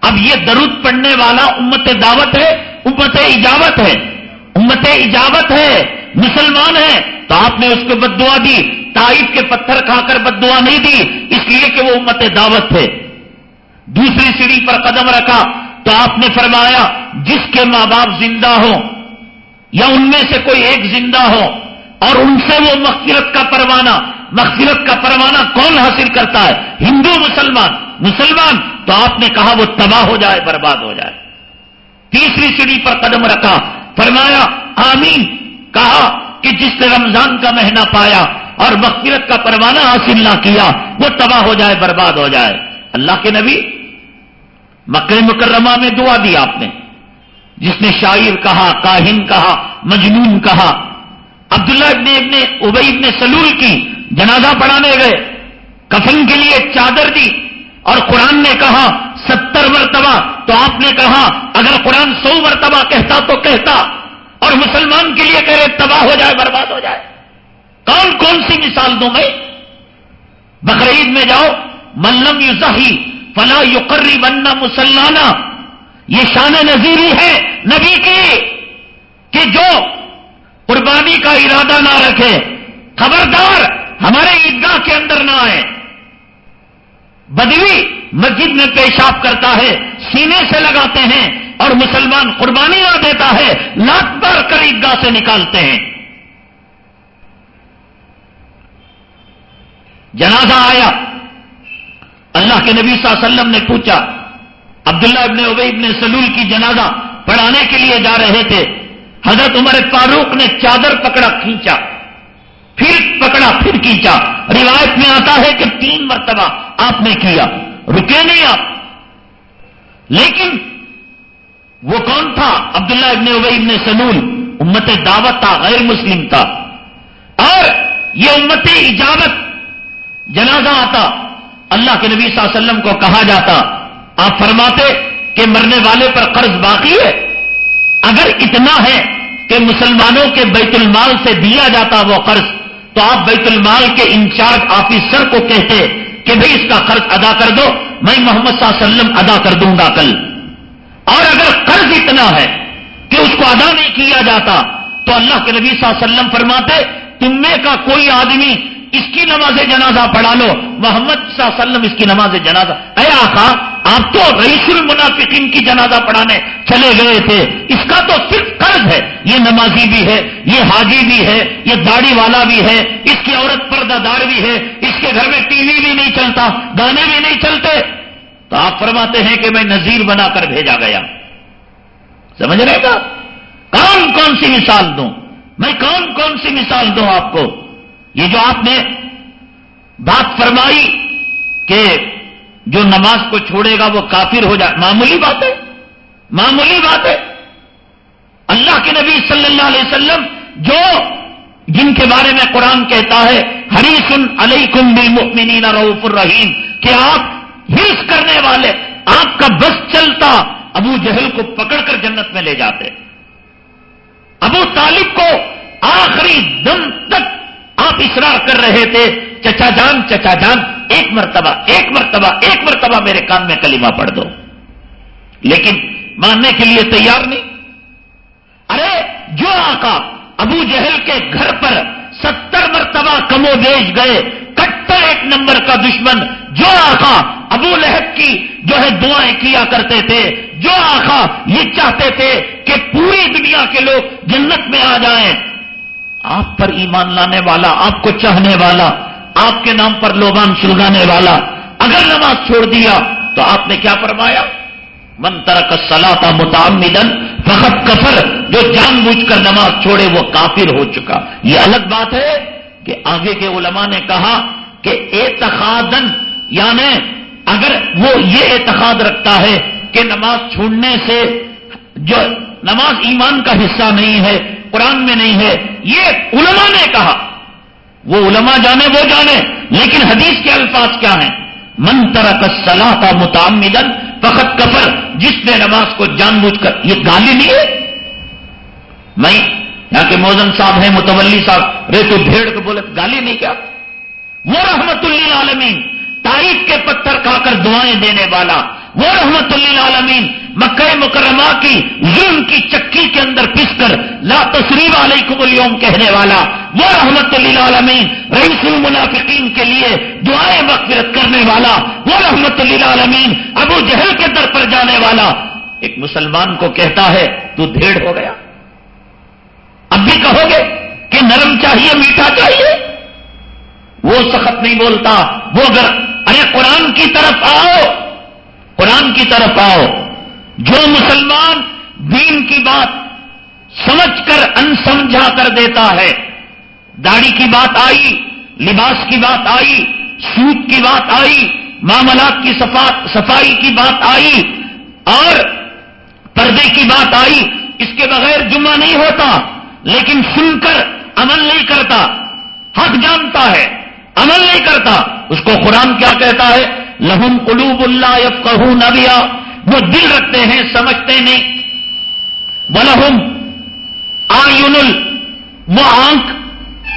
اب یہ درود پڑھنے والا امت دعوت ہے، امت اجابت ہے، امت اجابت ہے، مسلمان ہے۔ تو آپ نے اس کو بد دعا دی۔ تائف کے پتھر کھا کر بد دعا نہیں دی، اس لیے کہ وہ امت دعوت ہے دوسری سیڑھی پر قدم رکھا تو آپ نے فرمایا، جس کے ماں باپ زندہ ہوں یا ان میں سے کوئی ایک زندہ ہو اور ان سے وہ مغفرت کا پروانہ، مغفرت کا پروانہ کون حاصل کرتا ہے؟ ہندو مسلمان مسلمان، تو آپ نے کہا وہ تباہ ہو جائے، برباد ہو جائے۔ تیسری سیڑھی پر قدم رکھا، فرمایا، آمین، کہا کہ جس نے رمضان کا مہینہ پایا اور مغفرت کا پروانہ حاصل نہ کیا، وہ تباہ ہو جائے، برباد ہو جائے۔ اللہ کے نبی مکہ مکرمہ میں دعا دی آپ نے۔ جس نے شاعر کہا، کاہن کہا، مجنون کہا۔ عبداللہ ابن ابن ابئی ابن سلول کی جنازہ پڑھانے گئے۔ کفن کے لیے چادر دی اور قرآن نے کہا، ستر مرتبہ۔ تو آپ نے کہا، اگر قرآن سو مرتبہ کہتا تو کہتا۔ اور مسلمان کے لیے کہہ رہے، تباہ ہو جائے، برباد ہو جائے۔ کون کون سی مثال دوں میں؟ بقرعید میں جاؤ ملم یوزاہی فلا یقری بننا مسلانہ یہ شان نظیری ہے نبی کی، کہ جو قربانی کا ارادہ نہ رکھے۔ خبردار، ہمارے عیدگاہ کے اندر نہ آئے۔ بدوی مسجد میں پیشاب کرتا ہے، سینے سے لگاتے ہیں اور مسلمان قربانی نہ دیتا ہے لاکھ بار کر عیدگاہ سے نکالتے ہیں۔ جنازہ آیا۔ اللہ کے نبی صلی اللہ علیہ وسلم نے پوچھا، عبداللہ ابن ابئی ابن سلول کی جنازہ پڑھانے کے لیے جا رہے تھے۔ حضرت عمر فاروق نے چادر پکڑا، کھینچا۔ پھر پکڑا، پھر کھینچا۔ روایت میں آتا ہے کہ تین مرتبہ آپ نے کیا۔ رکے نہیں آپ۔ لیکن وہ کون تھا؟ عبداللہ ابن ابئی ابن سلول۔ امت دعوت تھا، غیر مسلم تھا۔ اور یہ امت اجابت جنازہ آتا، اللہ کے نبی صلی اللہ علیہ وسلم کو کہا جاتا، آپ فرماتے کہ مرنے والے پر قرض باقی ہے۔ اگر اتنا ہے کہ مسلمانوں کے بیت المال سے دیا جاتا وہ قرض، تو آپ بیت المال کے انچارج آفیسر کو کہتے کہ بھئی اس کا قرض ادا کر دو، میں محمد صلی اللہ علیہ وسلم ادا کر دوں گا کل۔ اور اگر قرض اتنا ہے کہ اس کو ادا نہیں کیا جاتا، تو اللہ کے نبی صلی اللہ علیہ وسلم فرماتے، تم میں کا کوئی آدمی اس کی نماز جنازہ پڑھا لو۔ محمد صلی اللہ علیہ وسلم اس کی نماز جنازہ۔ اے آقا، آپ تو رئیس المنافقین کی جنازہ پڑھانے چلے گئے تھے۔ اس کا تو صرف قرض ہے۔ یہ نمازی بھی ہے، یہ حاجی بھی ہے، یہ داڑھی والا بھی ہے، اس کی عورت پردہ دار بھی ہے، اس کے گھر میں ٹی وی بھی نہیں چلتا، گانے بھی نہیں چلتے۔ تو آپ فرماتے ہیں کہ میں نذیر بنا کر بھیجا گیا۔ سمجھ رہے گا کون کون سی مثال دوں؟ میں کون کون سی مثال دوں آپ کو؟ یہ جو آپ نے بات فرمائی کہ جو نماز کو چھوڑے گا وہ کافر ہو جائے، معمولی بات ہے، معمولی بات ہے۔ اللہ کے نبی صلی اللہ علیہ وسلم جو جن کے بارے میں قرآن کہتا ہے ہری سن بالمؤمنین رعف الرحیم، کہ آپ ہرس کرنے والے، آپ کا بس چلتا ابو جہل کو پکڑ کر جنت میں لے جاتے۔ ابو طالب کو آخری دم تک آپ اصرار کر رہے تھے، چچا جان چچا جان، ایک مرتبہ ایک مرتبہ ایک مرتبہ میرے کان میں کلمہ پڑھ دو۔ لیکن ماننے کے لیے تیار نہیں۔ ارے، جو آقا ابو جہل کے گھر پر ستر مرتبہ کمو بیچ گئے کٹر ایک نمبر کا دشمن، جو آقا ابو لہب کی جو ہے دعائیں کیا کرتے تھے، جو آقا یہ چاہتے تھے کہ پوری دنیا کے لوگ جنت میں آ جائیں۔ آپ پر ایمان لانے والا، آپ کو چاہنے والا، آپ کے نام پر لوگان سلگانے والا، اگر نماز چھوڑ دیا تو آپ نے کیا فرمایا؟ من ترک سلا متعمدن فقط کفر، جو جان بوجھ کر نماز چھوڑے وہ کافر ہو چکا۔ یہ الگ بات ہے کہ آگے کے علماء نے کہا کہ اعتقادن یعنی اگر وہ یہ اعتقاد رکھتا ہے کہ نماز چھوڑنے سے جو نماز ایمان کا حصہ نہیں ہے، قرآن میں نہیں ہے۔ یہ علماء نے کہا۔ وہ علماء جانے، وہ جانے۔ لیکن حدیث کے الفاظ کیا ہیں؟ من ترک سلا کا متعمدن فقط کفر۔ جس نے نماز کو جان بوجھ کر، یہ گالی نہیں ہے؟ میں، یہاں کے موزن صاحب ہیں، متولی صاحب رے تو بھیڑ کو بولے، گالی نہیں کیا؟ وہ رحمت اللہ عالمین تاریخ کے پتھر کھا کر دعائیں دینے والا وہ رحمت اللہ عالمین مکہ مکرمہ کی ظلم کی چکی کے اندر پس کر لا تصریف علیکم اليوم کہنے والا وہ رحمت اللہ عالمین رئیس المنافقین کے لیے دعائیں مغفرت کرنے والا وہ رحمت اللہ عالمین ابو جہل کے در پر جانے والا ایک مسلمان کو کہتا ہے، تو دھیڑ ہو گیا۔ اب بھی کہو گے کہ نرم چاہیے، میٹھا چاہیے۔ وہ سخت نہیں بولتا، وہ اگر ارے قرآن کی طرف آؤ۔ قرآن کی طرف آؤ۔ جو مسلمان دین کی بات سمجھ کر ان سمجھا کر دیتا ہے، داڑھی کی بات آئی، لباس کی بات آئی سوت کی بات آئی، معاملات کی صفائی کی بات آئی اور پردے کی بات آئی، اس کے بغیر جمعہ نہیں ہوتا، لیکن سن کر عمل نہیں کرتا، حق جانتا ہے، عمل نہیں کرتا، اس کو قرآن کیا کہتا ہے؟ لہم قلوب اللہ یب کہ وہ دل رکھتے ہیں، سمجھتے نہیں۔ بلحم آئین وہ آنکھ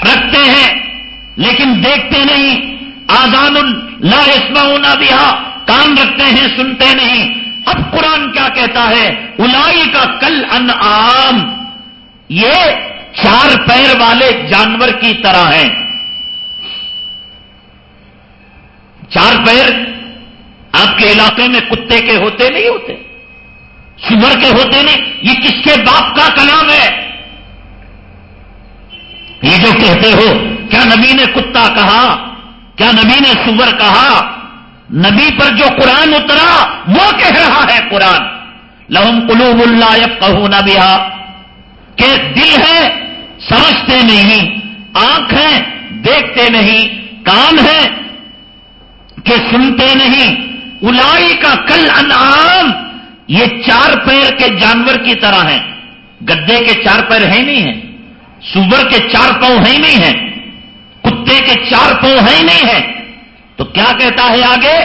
رکھتے ہیں، لیکن دیکھتے نہیں۔ آزان لا اسما بیا کان رکھتے ہیں، سنتے نہیں۔ اب قرآن کیا کہتا ہے؟ الائی کا کل ان یہ چار پیر والے جانور کی طرح ہیں۔ چار پیر آپ کے علاقے میں کتے کے ہوتے نہیں ہوتے؟ سور کے ہوتے نہیں؟ یہ کس کے باپ کا کلام ہے؟ یہ جو کہتے ہو، کیا نبی نے کتا کہا؟ کیا نبی نے سور کہا؟ نبی پر جو قرآن اترا، وہ کہہ رہا ہے قرآن۔ لہم قلوب اللہ کہو نبیا کہ دل ہے، سمجھتے نہیں، آنکھ ہے، دیکھتے نہیں، کان ہے، کہ سنتے نہیں۔ الائی کا کل انعام یہ چار پیر کے جانور کی طرح ہیں۔ گدے کے چار پیر ہیں نہیں ہیں، سور کے چار پاؤں ہیں نہیں ہیں، کتے کے چار پاؤں ہیں نہیں ہیں۔ تو کیا کہتا ہے آگے؟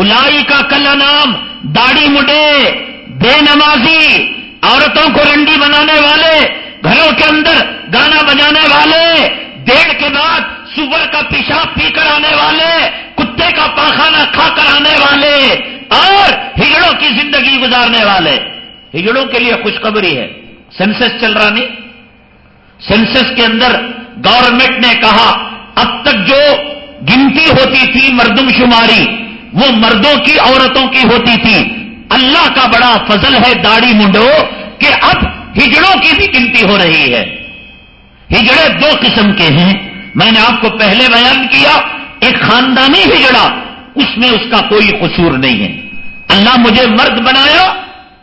الائی کا کل انعام داڑھی مڈے، بے نمازی، عورتوں کو رنڈی بنانے والے، گھروں کے اندر گانا بجانے والے۔ دیڑھ کے بعد سور کا پیشاب پی کر آنے والے، کتے کا پاخانہ کھا کر آنے والے اور ہجڑوں کی زندگی گزارنے والے۔ ہجڑوں کے لیے خوشخبری ہے۔ سینسس چل رہا نہیں۔ سینسس کے اندر گورنمنٹ نے کہا، اب تک جو گنتی ہوتی تھی مردم شماری، وہ مردوں کی، عورتوں کی ہوتی تھی۔ اللہ کا بڑا فضل ہے داڑھی منڈو کہ اب ہجڑوں کی بھی گنتی ہو رہی ہے۔ ہجڑے دو قسم کے ہیں۔ میں نے آپ کو پہلے بیان کیا، ایک خاندانی ہجڑا اس میں اس کا کوئی قصور نہیں ہے۔ اللہ مجھے مرد بنایا،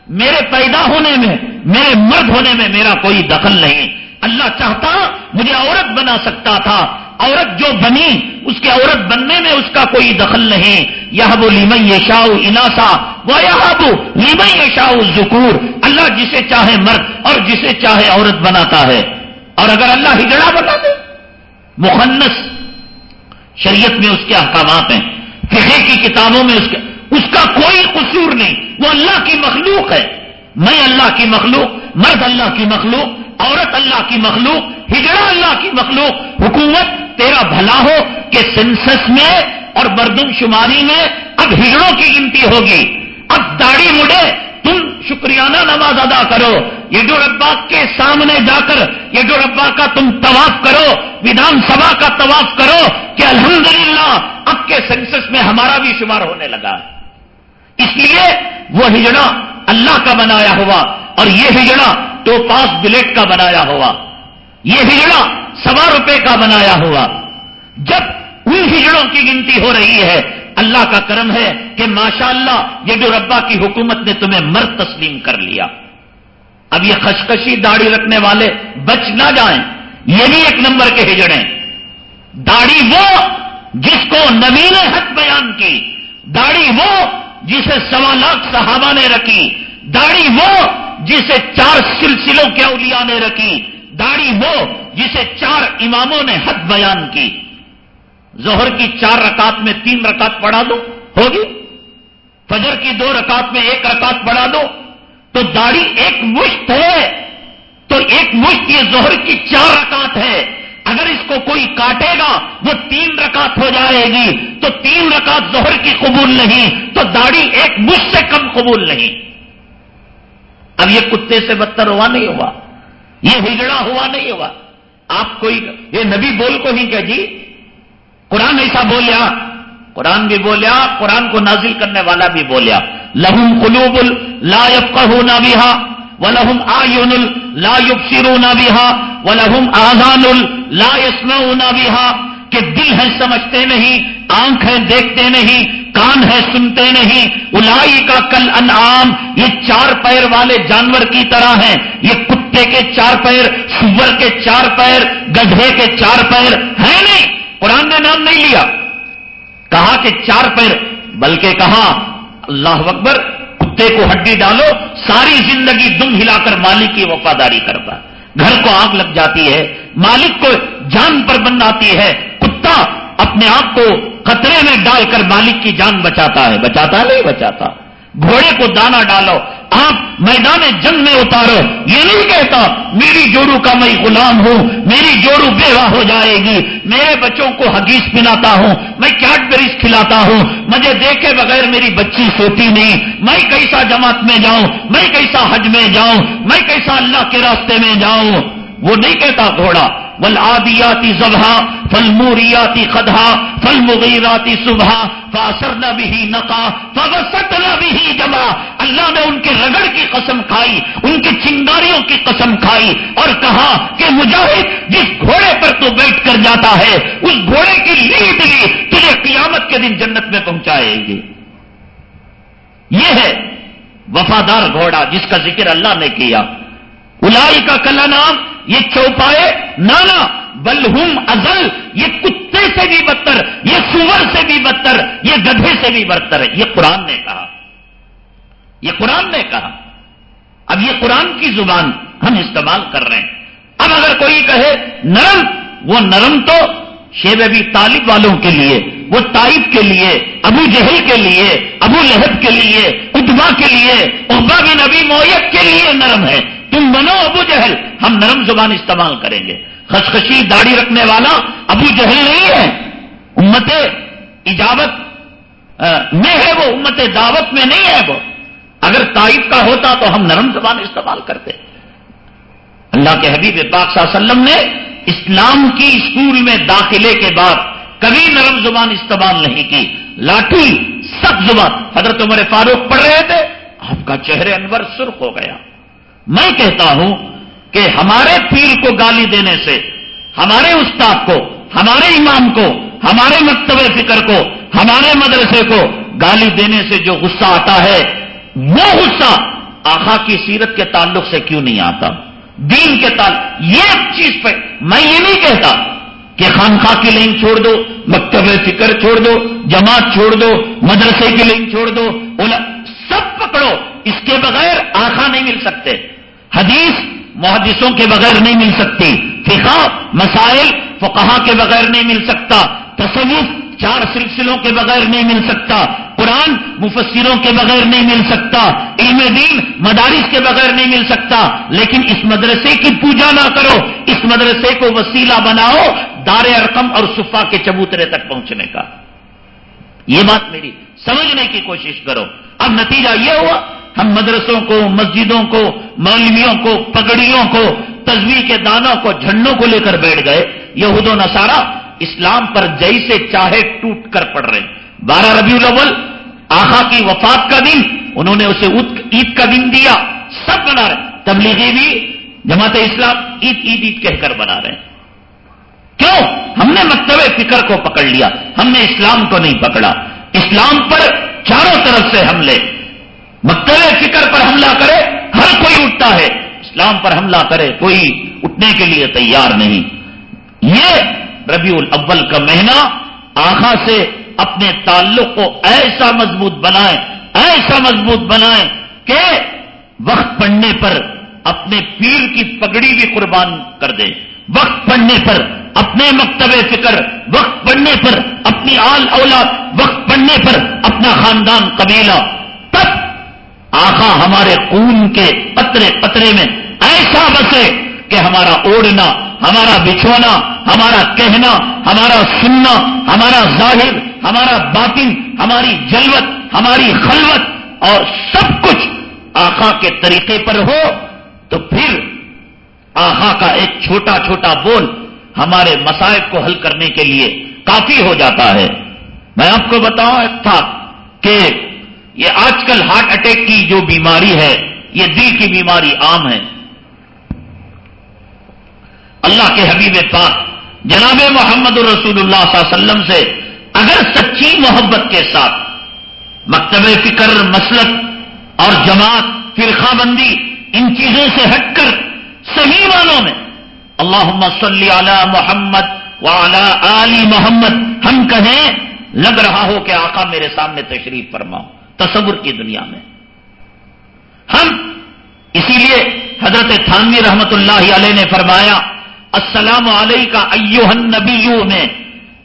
میرے پیدا ہونے میں، میرے مرد ہونے میں میرا کوئی دخل نہیں۔ اللہ چاہتا مجھے عورت بنا سکتا تھا، عورت جو بنی، اس کے عورت بننے میں اس کا کوئی دخل نہیں۔ یہ وہ لیمئی شاہ اناسا وہ یہ لیمئی شاہ ذکور اللہ جسے چاہے مرد اور جسے چاہے عورت بناتا ہے۔ اور اگر اللہ ہجڑا بنا دے مخنس شریعت میں اس کے احکامات ہیں، فقہ کی کتابوں میں اس کے اس کا کوئی قصور نہیں، وہ اللہ کی مخلوق ہے۔ میں اللہ کی مخلوق، مرد اللہ کی مخلوق، عورت اللہ کی مخلوق ہجڑا اللہ کی مخلوق، حکومت تیرا بھلا ہو کہ سینسس میں اور مردم شماری میں اب ہجڑوں کی گنتی ہوگی۔ اب داڑھی مڑے تم شکریانہ نماز ادا کرو۔ یہ جو ربا کے سامنے جا کر، یہ جو ربا کا تم طواف کرو، ودھان سبھا کا طواف کرو کہ الحمدللہ اب کے سینسس میں ہمارا بھی شمار ہونے لگا۔ اس لیے وہ ہجڑا اللہ کا بنایا ہوا اور یہ ہجڑا تو پاس بلیٹ کا بنایا ہوا۔ یہ ہجڑا سوا روپے کا بنایا ہوا۔ جب ان ہجڑوں کی گنتی ہو رہی ہے اللہ کا کرم ہے کہ ماشاء اللہ یہ جو ربا کی حکومت نے تمہیں مرد تسلیم کر لیا۔ اب یہ خشکشی داڑھی رکھنے والے بچ نہ جائیں۔ یہ بھی ایک نمبر کے ہجڑے داڑھی وہ جس کو نبی نے حق بیان کی، داڑھی وہ جسے سوا لاکھ صحابہ نے رکھی، داڑھی وہ جسے چار سلسلوں کے اولیاء نے رکھی، داڑھی وہ جسے چار اماموں نے حد بیان کی۔ زہر کی چار رکعت میں تین رکعت پڑھا دو، ہوگی؟ فجر کی دو رکعت میں ایک رکعت بڑھا دو، تو داڑھی ایک مشت ہے، تو ایک مشت یہ زہر کی چار رکعت ہے۔ اگر اس کو کوئی کاٹے گا، وہ تین رکعت ہو جائے گی، تو تین رکعت زہر کی قبول نہیں، تو داڑھی ایک مشت سے کم قبول نہیں۔ اب یہ کتے سے بدتر ہوا نہیں ہوا، یہ ہجڑا ہوا نہیں ہوا۔ آپ کوئی، یہ نبی بول کو ہی کہ جی قرآن ایسا بولیا، قرآن بھی بولیا، قرآن کو نازل کرنے والا بھی بولیا۔ لہم قلوب لا يفقهون بها ولہم آئین لا یبصرون بها ولہم آذان لا يسمعون بها کہ دل ہے سمجھتے نہیں، آنکھ ہے دیکھتے نہیں، کان ہے سنتے نہیں۔ الائی کا کل انعام، یہ چار پیر والے جانور کی طرح ہیں۔ یہ کتے کے چار پیر، سور کے چار پیر، گدھے کے چار پیر ہے نہیں۔ قرآن نے نام نہیں لیا۔ کہا کہ چار پیر، بلکہ کہا، اللہ اکبر، کتے کو ہڈی ڈالو، ساری زندگی دم ہلا کر مالک کی وفاداری کرتا۔ گھر کو آگ لگ جاتی ہے، مالک کو جان پر بن آتی ہے۔ کتا اپنے آپ کو خطرے میں ڈال کر مالک کی جان بچاتا ہے۔ بچاتا نہیں بچاتا۔ گھوڑے کو دانا ڈالو آپ میدان جنگ میں اتارو، یہ نہیں کہتا، میری جوڑو کا میں غلام ہوں، میری جوڑو بیوہ ہو جائے گی، میرے بچوں کو حدیث پلاتا ہوں، میں کیٹ بریس کھلاتا ہوں، مجھے دیکھے بغیر میری بچی سوتی نہیں، میں کیسا جماعت میں جاؤں، میں کیسا حج میں جاؤں، میں کیسا اللہ کے راستے میں جاؤں، وہ نہیں کہتا گھوڑا۔ ول آدیاتی زبہ فل موریاتی خدہ فل مغیراتی صبح فاسر نہ بھی نقا فوسط نہ بھی جمع۔ اللہ نے ان کے رگڑ کی قسم کھائی، ان کی چنگاریوں کی قسم کھائی اور کہا کہ مجاہد، جس گھوڑے پر تو بیٹھ کر جاتا ہے، اس گھوڑے کی لیٹ لی تجھے قیامت کے دن جنت میں پہنچائے گی۔ یہ ہے وفادار گھوڑا جس کا ذکر اللہ نے کیا۔ الائی کا کلا نام یہ چوپائے نانا بلہم ازل، یہ کتے سے بھی بدتر، یہ سور سے بھی بدتر، یہ گدھے سے بھی بدتر ہے۔ یہ قرآن نے کہا۔ یہ قرآن نے کہا۔ اب یہ قرآن کی زبان ہم استعمال کر رہے ہیں۔ اب اگر کوئی کہے نرم، وہ نرم تو شیب ابھی طالب والوں کے لیے، وہ تائب کے لیے، ابو جہل کے لیے، ابو لہب کے لیے اتبا کے لیے عبا بن ابھی مویت کے لیے نرم ہے۔ تم بنو ابو جہل، ہم نرم زبان استعمال کریں گے۔ خشخشی داڑھی رکھنے والا ابو جہل نہیں ہے۔ امت اجابت میں ہے وہ، امت دعوت میں نہیں ہے وہ۔ اگر تائف کا ہوتا تو ہم نرم زبان استعمال کرتے۔ اللہ کے حبیب پاک صلی اللہ علیہ وسلم نے اسلام کی اسکول میں داخلے کے بعد کبھی نرم زبان استعمال نہیں کی۔ لاٹھی سخت زبان۔ حضرت عمر فاروق پڑھ رہے تھے، آپ کا چہرے انور سرخ ہو گیا۔ میں کہتا ہوں کہ ہمارے پیر کو گالی دینے سے، ہمارے استاد کو، ہمارے امام کو، ہمارے مکتب فکر کو، ہمارے مدرسے کو گالی دینے سے جو غصہ آتا ہے، وہ غصہ آخا کی سیرت کے تعلق سے کیوں نہیں آتا؟ دین کے تعلق، یہ چیز پہ میں یہ نہیں کہتا کہ خانخواہ کی لائن چھوڑ دو، مکتب فکر چھوڑ دو، جماعت چھوڑ دو، مدرسے کی لائن چھوڑ دو سب پکڑو، اس کے بغیر آخا نہیں مل سکتے۔ حدیث محدثوں کے بغیر نہیں مل سکتی۔ فقہ، مسائل فقہا کے بغیر نہیں مل سکتا۔ تصوف چار سلسلوں کے بغیر نہیں مل سکتا۔ قرآن مفسروں کے بغیر نہیں مل سکتا۔ علم دین مدارس کے بغیر نہیں مل سکتا۔ لیکن اس مدرسے کی پوجا نہ کرو۔ اس مدرسے کو وسیلہ بناؤ دار ارقم اور صفا کے چبوترے تک پہنچنے کا۔ یہ بات میری سمجھنے کی کوشش کرو۔ اب نتیجہ یہ ہوا، ہم مدرسوں کو، مسجدوں کو مولویوں کو، پگڑیوں کو تصویر کے دانوں کو، جھنڈوں کو لے کر بیٹھ گئے۔ یہود و نصارہ اسلام پر جیسے چاہے ٹوٹ کر پڑ رہے۔ بارہ ربیع الاول، آخا کی وفات کا دن، انہوں نے اسے عید کا دن دیا۔ سب بنا رہے۔ تبلیغی بھی، جماعت اسلام عید عید عید کہہ کر بنا رہے۔ کیوں؟ ہم نے مکتب فکر کو پکڑ لیا۔ ہم نے اسلام کو نہیں پکڑا۔ اسلام پر چاروں طرف سے حملے۔ مکتب فکر پر حملہ کرے، ہر کوئی اٹھتا ہے۔ اسلام پر حملہ کرے، کوئی اٹھنے کے لیے تیار نہیں۔ یہ ربیع الاول کا مہینہ، آخا سے اپنے تعلق کو ایسا مضبوط بنائیں، ایسا مضبوط بنائیں کہ وقت پڑنے پر اپنے پیر کی پگڑی بھی قربان کر دیں۔ وقت پڑنے پر، اپنے مکتب فکر، وقت پڑنے پر، اپنی آل اولاد، وقت پڑنے پر، اپنا خاندان قبیلہ۔ تب آخا ہمارے خون کے پترے پترے میں ایسا بسے کہ ہمارا اوڑنا ہمارا بچھونا، ہمارا کہنا، ہمارا سننا، ہمارا ظاہر، ہمارا باطن، ہماری جلوت، ہماری خلوت اور سب کچھ آخا کے طریقے پر ہو تو پھر آخا کا ایک چھوٹا چھوٹا بول ہمارے مسائب کو حل کرنے کے لیے کافی ہو جاتا ہے۔ میں آپ کو بتاؤں تھا کہ یہ آج کل ہارٹ اٹیک کی جو بیماری ہے، یہ دل کی بیماری عام ہے۔ اللہ کے حبیب پاک جناب محمد الرسول اللہ صلی اللہ علیہ وسلم سے اگر سچی محبت کے ساتھ مکتب فکر مسلک اور جماعت، فرقہ بندی ان چیزوں سے ہٹ کر صحیح معنوں میں۔ اللہ صلی علی محمد وعلی آل محمد۔ ہم کہیں، لگ رہا ہو کہ آقا میرے سامنے تشریف فرماؤ تصور کی دنیا میں۔ ہم، اسی لیے حضرت تھانوی رحمت اللہ علیہ نے فرمایا، السلام علیہ کا ایوہن نبیوں میں۔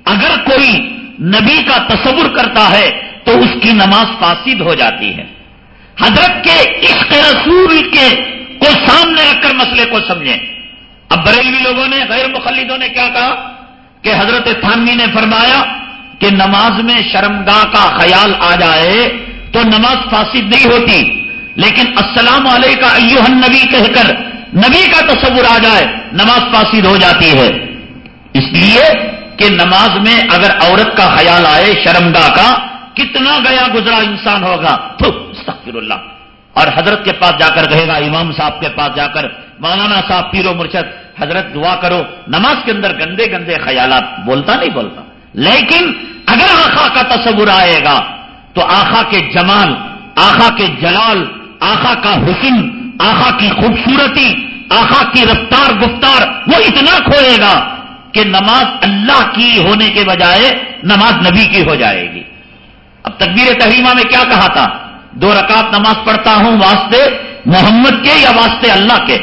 اگر کوئی نبی کا تصور کرتا ہے، تو اس کی نماز فاسد ہو جاتی ہے۔ حضرت کے عشق رسول کے کو سامنے رکھ کر مسئلے کو سمجھیں اب بریلوی لوگوں نے، غیر مخلدوں نے کیا کہا؟ کہ حضرت تھانوی نے فرمایا کہ نماز میں شرمگاہ کا خیال آ جائے تو نماز فاسد نہیں ہوتی۔ لیکن السلام علیہ کا ایوہن نبی کہہ کر نبی کا تصور آ جائے، نماز فاسد ہو جاتی ہے۔ اس لیے کہ نماز میں اگر عورت کا خیال آئے شرمگاہ کا، کتنا گیا گزرا انسان ہوگا۔ استغفر اللہ۔ اور حضرت کے پاس جا کر کہے گا، امام صاحب کے پاس جا کر، مولانا صاحب پیرو مرشد، حضرت دعا کرو، نماز کے اندر گندے گندے خیالات، بولتا نہیں بولتا۔ لیکن اگر آخا کا تصور آئے گا، تو آخا کے جمال، آخا کے جلال، آخا کا حسن، آخا کی خوبصورتی، آخا کی رفتار گفتار، وہ اتنا کھوئے گا کہ نماز اللہ کی ہونے کے بجائے نماز نبی کی ہو جائے گی۔ اب تکبیر تحریمہ میں کیا کہا تھا؟ دو رکعت نماز پڑھتا ہوں واسطے محمد کے یا واسطے اللہ کے؟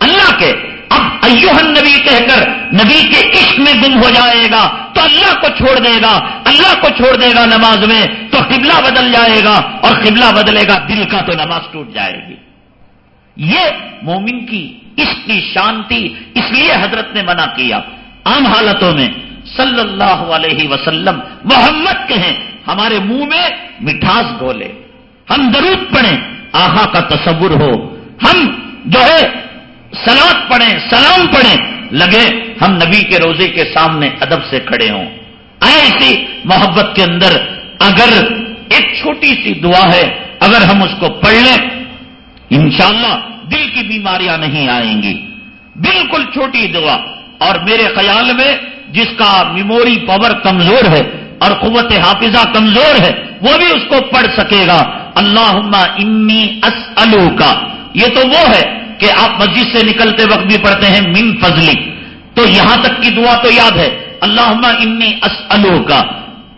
اللہ کے۔ اب ایوہن نبی کہہ کر نبی کے عشق میں گم ہو جائے گا تو اللہ کو چھوڑ دے گا۔ اللہ کو چھوڑ دے گا نماز میں تو قبلہ بدل جائے گا اور قبلہ بدلے گا، دل کا تو نماز ٹوٹ جائے گی۔ یہ مومن کی اس کی شانتی اس لیے حضرت نے منع کیا۔ عام حالتوں میں صلی اللہ علیہ وسلم محمد کہیں، ہمارے منہ میں مٹھاس گولے ہم درود پڑھیں آہا کا تصور ہو۔ ہم جو ہے سلاد پڑھیں، سلام پڑھیں، لگے ہم نبی کے روزے کے سامنے ادب سے کھڑے ہوں۔ ایسی محبت کے اندر اگر ایک چھوٹی سی دعا ہے، اگر ہم اس کو پڑھ لیں، انشاءاللہ دل کی بیماریاں نہیں آئیں گی۔ بالکل چھوٹی دعا۔ اور میرے خیال میں جس کا میموری پاور کمزور ہے اور قوت حافظہ کمزور ہے، وہ بھی اس کو پڑھ سکے گا۔ اللہ انی اسلو کا یہ تو وہ ہے کہ آپ مسجد سے نکلتے وقت بھی پڑھتے ہیں من فضلی۔ تو یہاں تک کی دعا تو یاد ہے۔ اللہ انی اسلو کا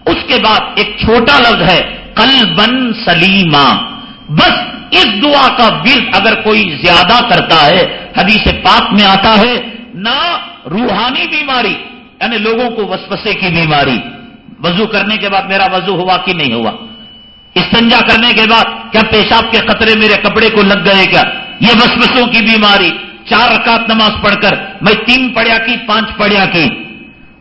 اس کے بعد ایک چھوٹا لفظ ہے کل بن سلیما۔ بس اس دعا کا ورد اگر کوئی زیادہ کرتا ہے، حدیث پاک میں آتا ہے، نہ روحانی بیماری یعنی لوگوں کو وسوسے کی بیماری۔ وضو کرنے کے بعد میرا وضو ہوا کہ نہیں ہوا؟ استنجا کرنے کے بعد کیا پیشاب کے قطرے میرے کپڑے کو لگ گئے کیا؟ یہ وسوسوں کی بیماری۔ چار رکعت نماز پڑھ کر میں تین پڑیا کی، پانچ پڑیا کی۔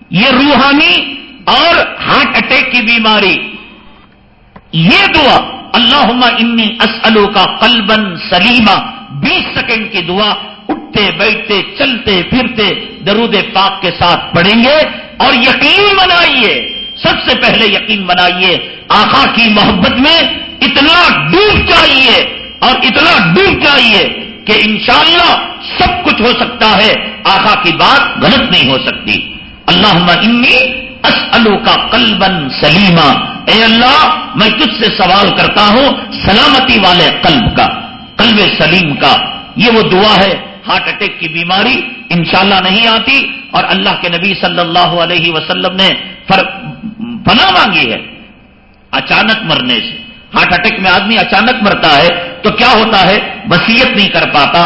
یہ روحانی اور ہارٹ اٹیک کی بیماری۔ یہ دعا اللہ انی اسلو کا قلبن سلیما۔ بیس سیکنڈ کی دعا، اٹھتے، بیٹھتے، چلتے، پھرتے، درود پاک کے ساتھ پڑھیں گے اور یقین بنائیے سب سے پہلے یقین بنائیے آخا کی محبت میں اتنا ڈوب چاہیے اور اتنا ڈوب چاہیے کہ انشاءاللہ سب کچھ ہو سکتا ہے۔ آخا کی بات غلط نہیں ہو سکتی۔ اللہ انی اسلو کا قلبن سلیما۔ اے اللہ، میں تجھ سے سوال کرتا ہوں، سلامتی والے قلب کا، قلب سلیم کا۔ یہ وہ دعا ہے، ہارٹ اٹیک کی بیماری انشاءاللہ نہیں آتی۔ اور اللہ کے نبی صلی اللہ علیہ وسلم نے پناہ مانگی ہے اچانک مرنے سے۔ ہارٹ اٹیک میں آدمی اچانک مرتا ہے تو کیا ہوتا ہے؟ وسیعت نہیں کر پاتا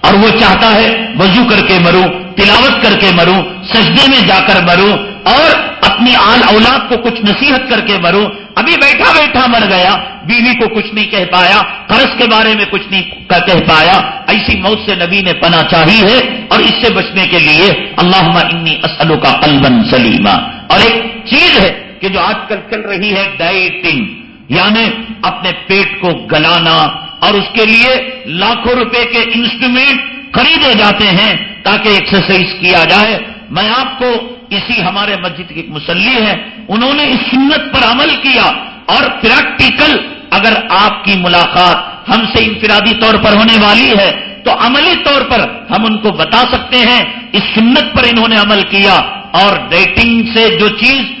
اور وہ چاہتا ہے وضو کر کے مروں، تلاوت کر کے مروں، سجدے میں جا کر مروں اور اپنی آل اولاد کو کچھ نصیحت کر کے مروں۔ ابھی بیٹھا بیٹھا مر گیا، بیوی کو کچھ نہیں کہہ پایا قرض کے بارے میں کچھ نہیں کہہ پایا۔ ایسی موت سے نبی نے پنا چاہی ہے اور اس سے بچنے کے لیے اللہ انی اسلو کا قلبن سلیما۔ اور ایک چیز ہے کہ جو آج کل چل رہی ہے ڈائٹنگ یعنی اپنے پیٹ کو گلانا اور اس کے لیے لاکھوں روپے کے انسٹرومنٹ خریدے جاتے ہیں تاکہ ایکسرسائز کیا جائے۔ میں آپ کو اسی ہمارے مسجد کی ایک مسلی ہے انہوں نے اس سنت پر عمل کیا اور پریکٹیکل اگر آپ کی ملاقات ہم سے انفرادی طور پر ہونے والی ہے تو عملی طور پر ہم ان کو بتا سکتے ہیں۔ اس سنت پر انہوں نے عمل کیا اور ڈیٹنگ سے جو چیز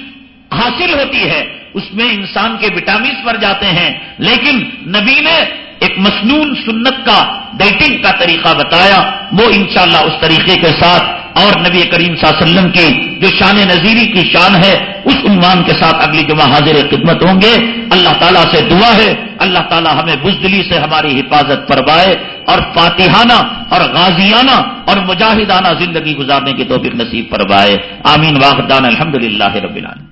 حاصل ہوتی ہے، اس میں انسان کے وٹامنس پر جاتے ہیں۔ لیکن نبی نے ایک مصنون سنت کا ڈیٹنگ کا طریقہ بتایا۔ وہ انشاءاللہ اس طریقے کے ساتھ اور نبی کریم صلی اللہ علیہ وسلم کی جو شان نظیری کی شان ہے، اس عنوان کے ساتھ اگلی جمعہ حاضر خدمت ہوں گے۔ اللہ تعالیٰ سے دعا ہے۔ اللہ تعالیٰ ہمیں بزدلی سے ہماری حفاظت فرمائے اور فاتحانہ اور غازیانہ اور مجاہدانہ زندگی گزارنے کی توفیق نصیب فرمائے۔ آمین۔ واحدان الحمد للہ رب العالمین۔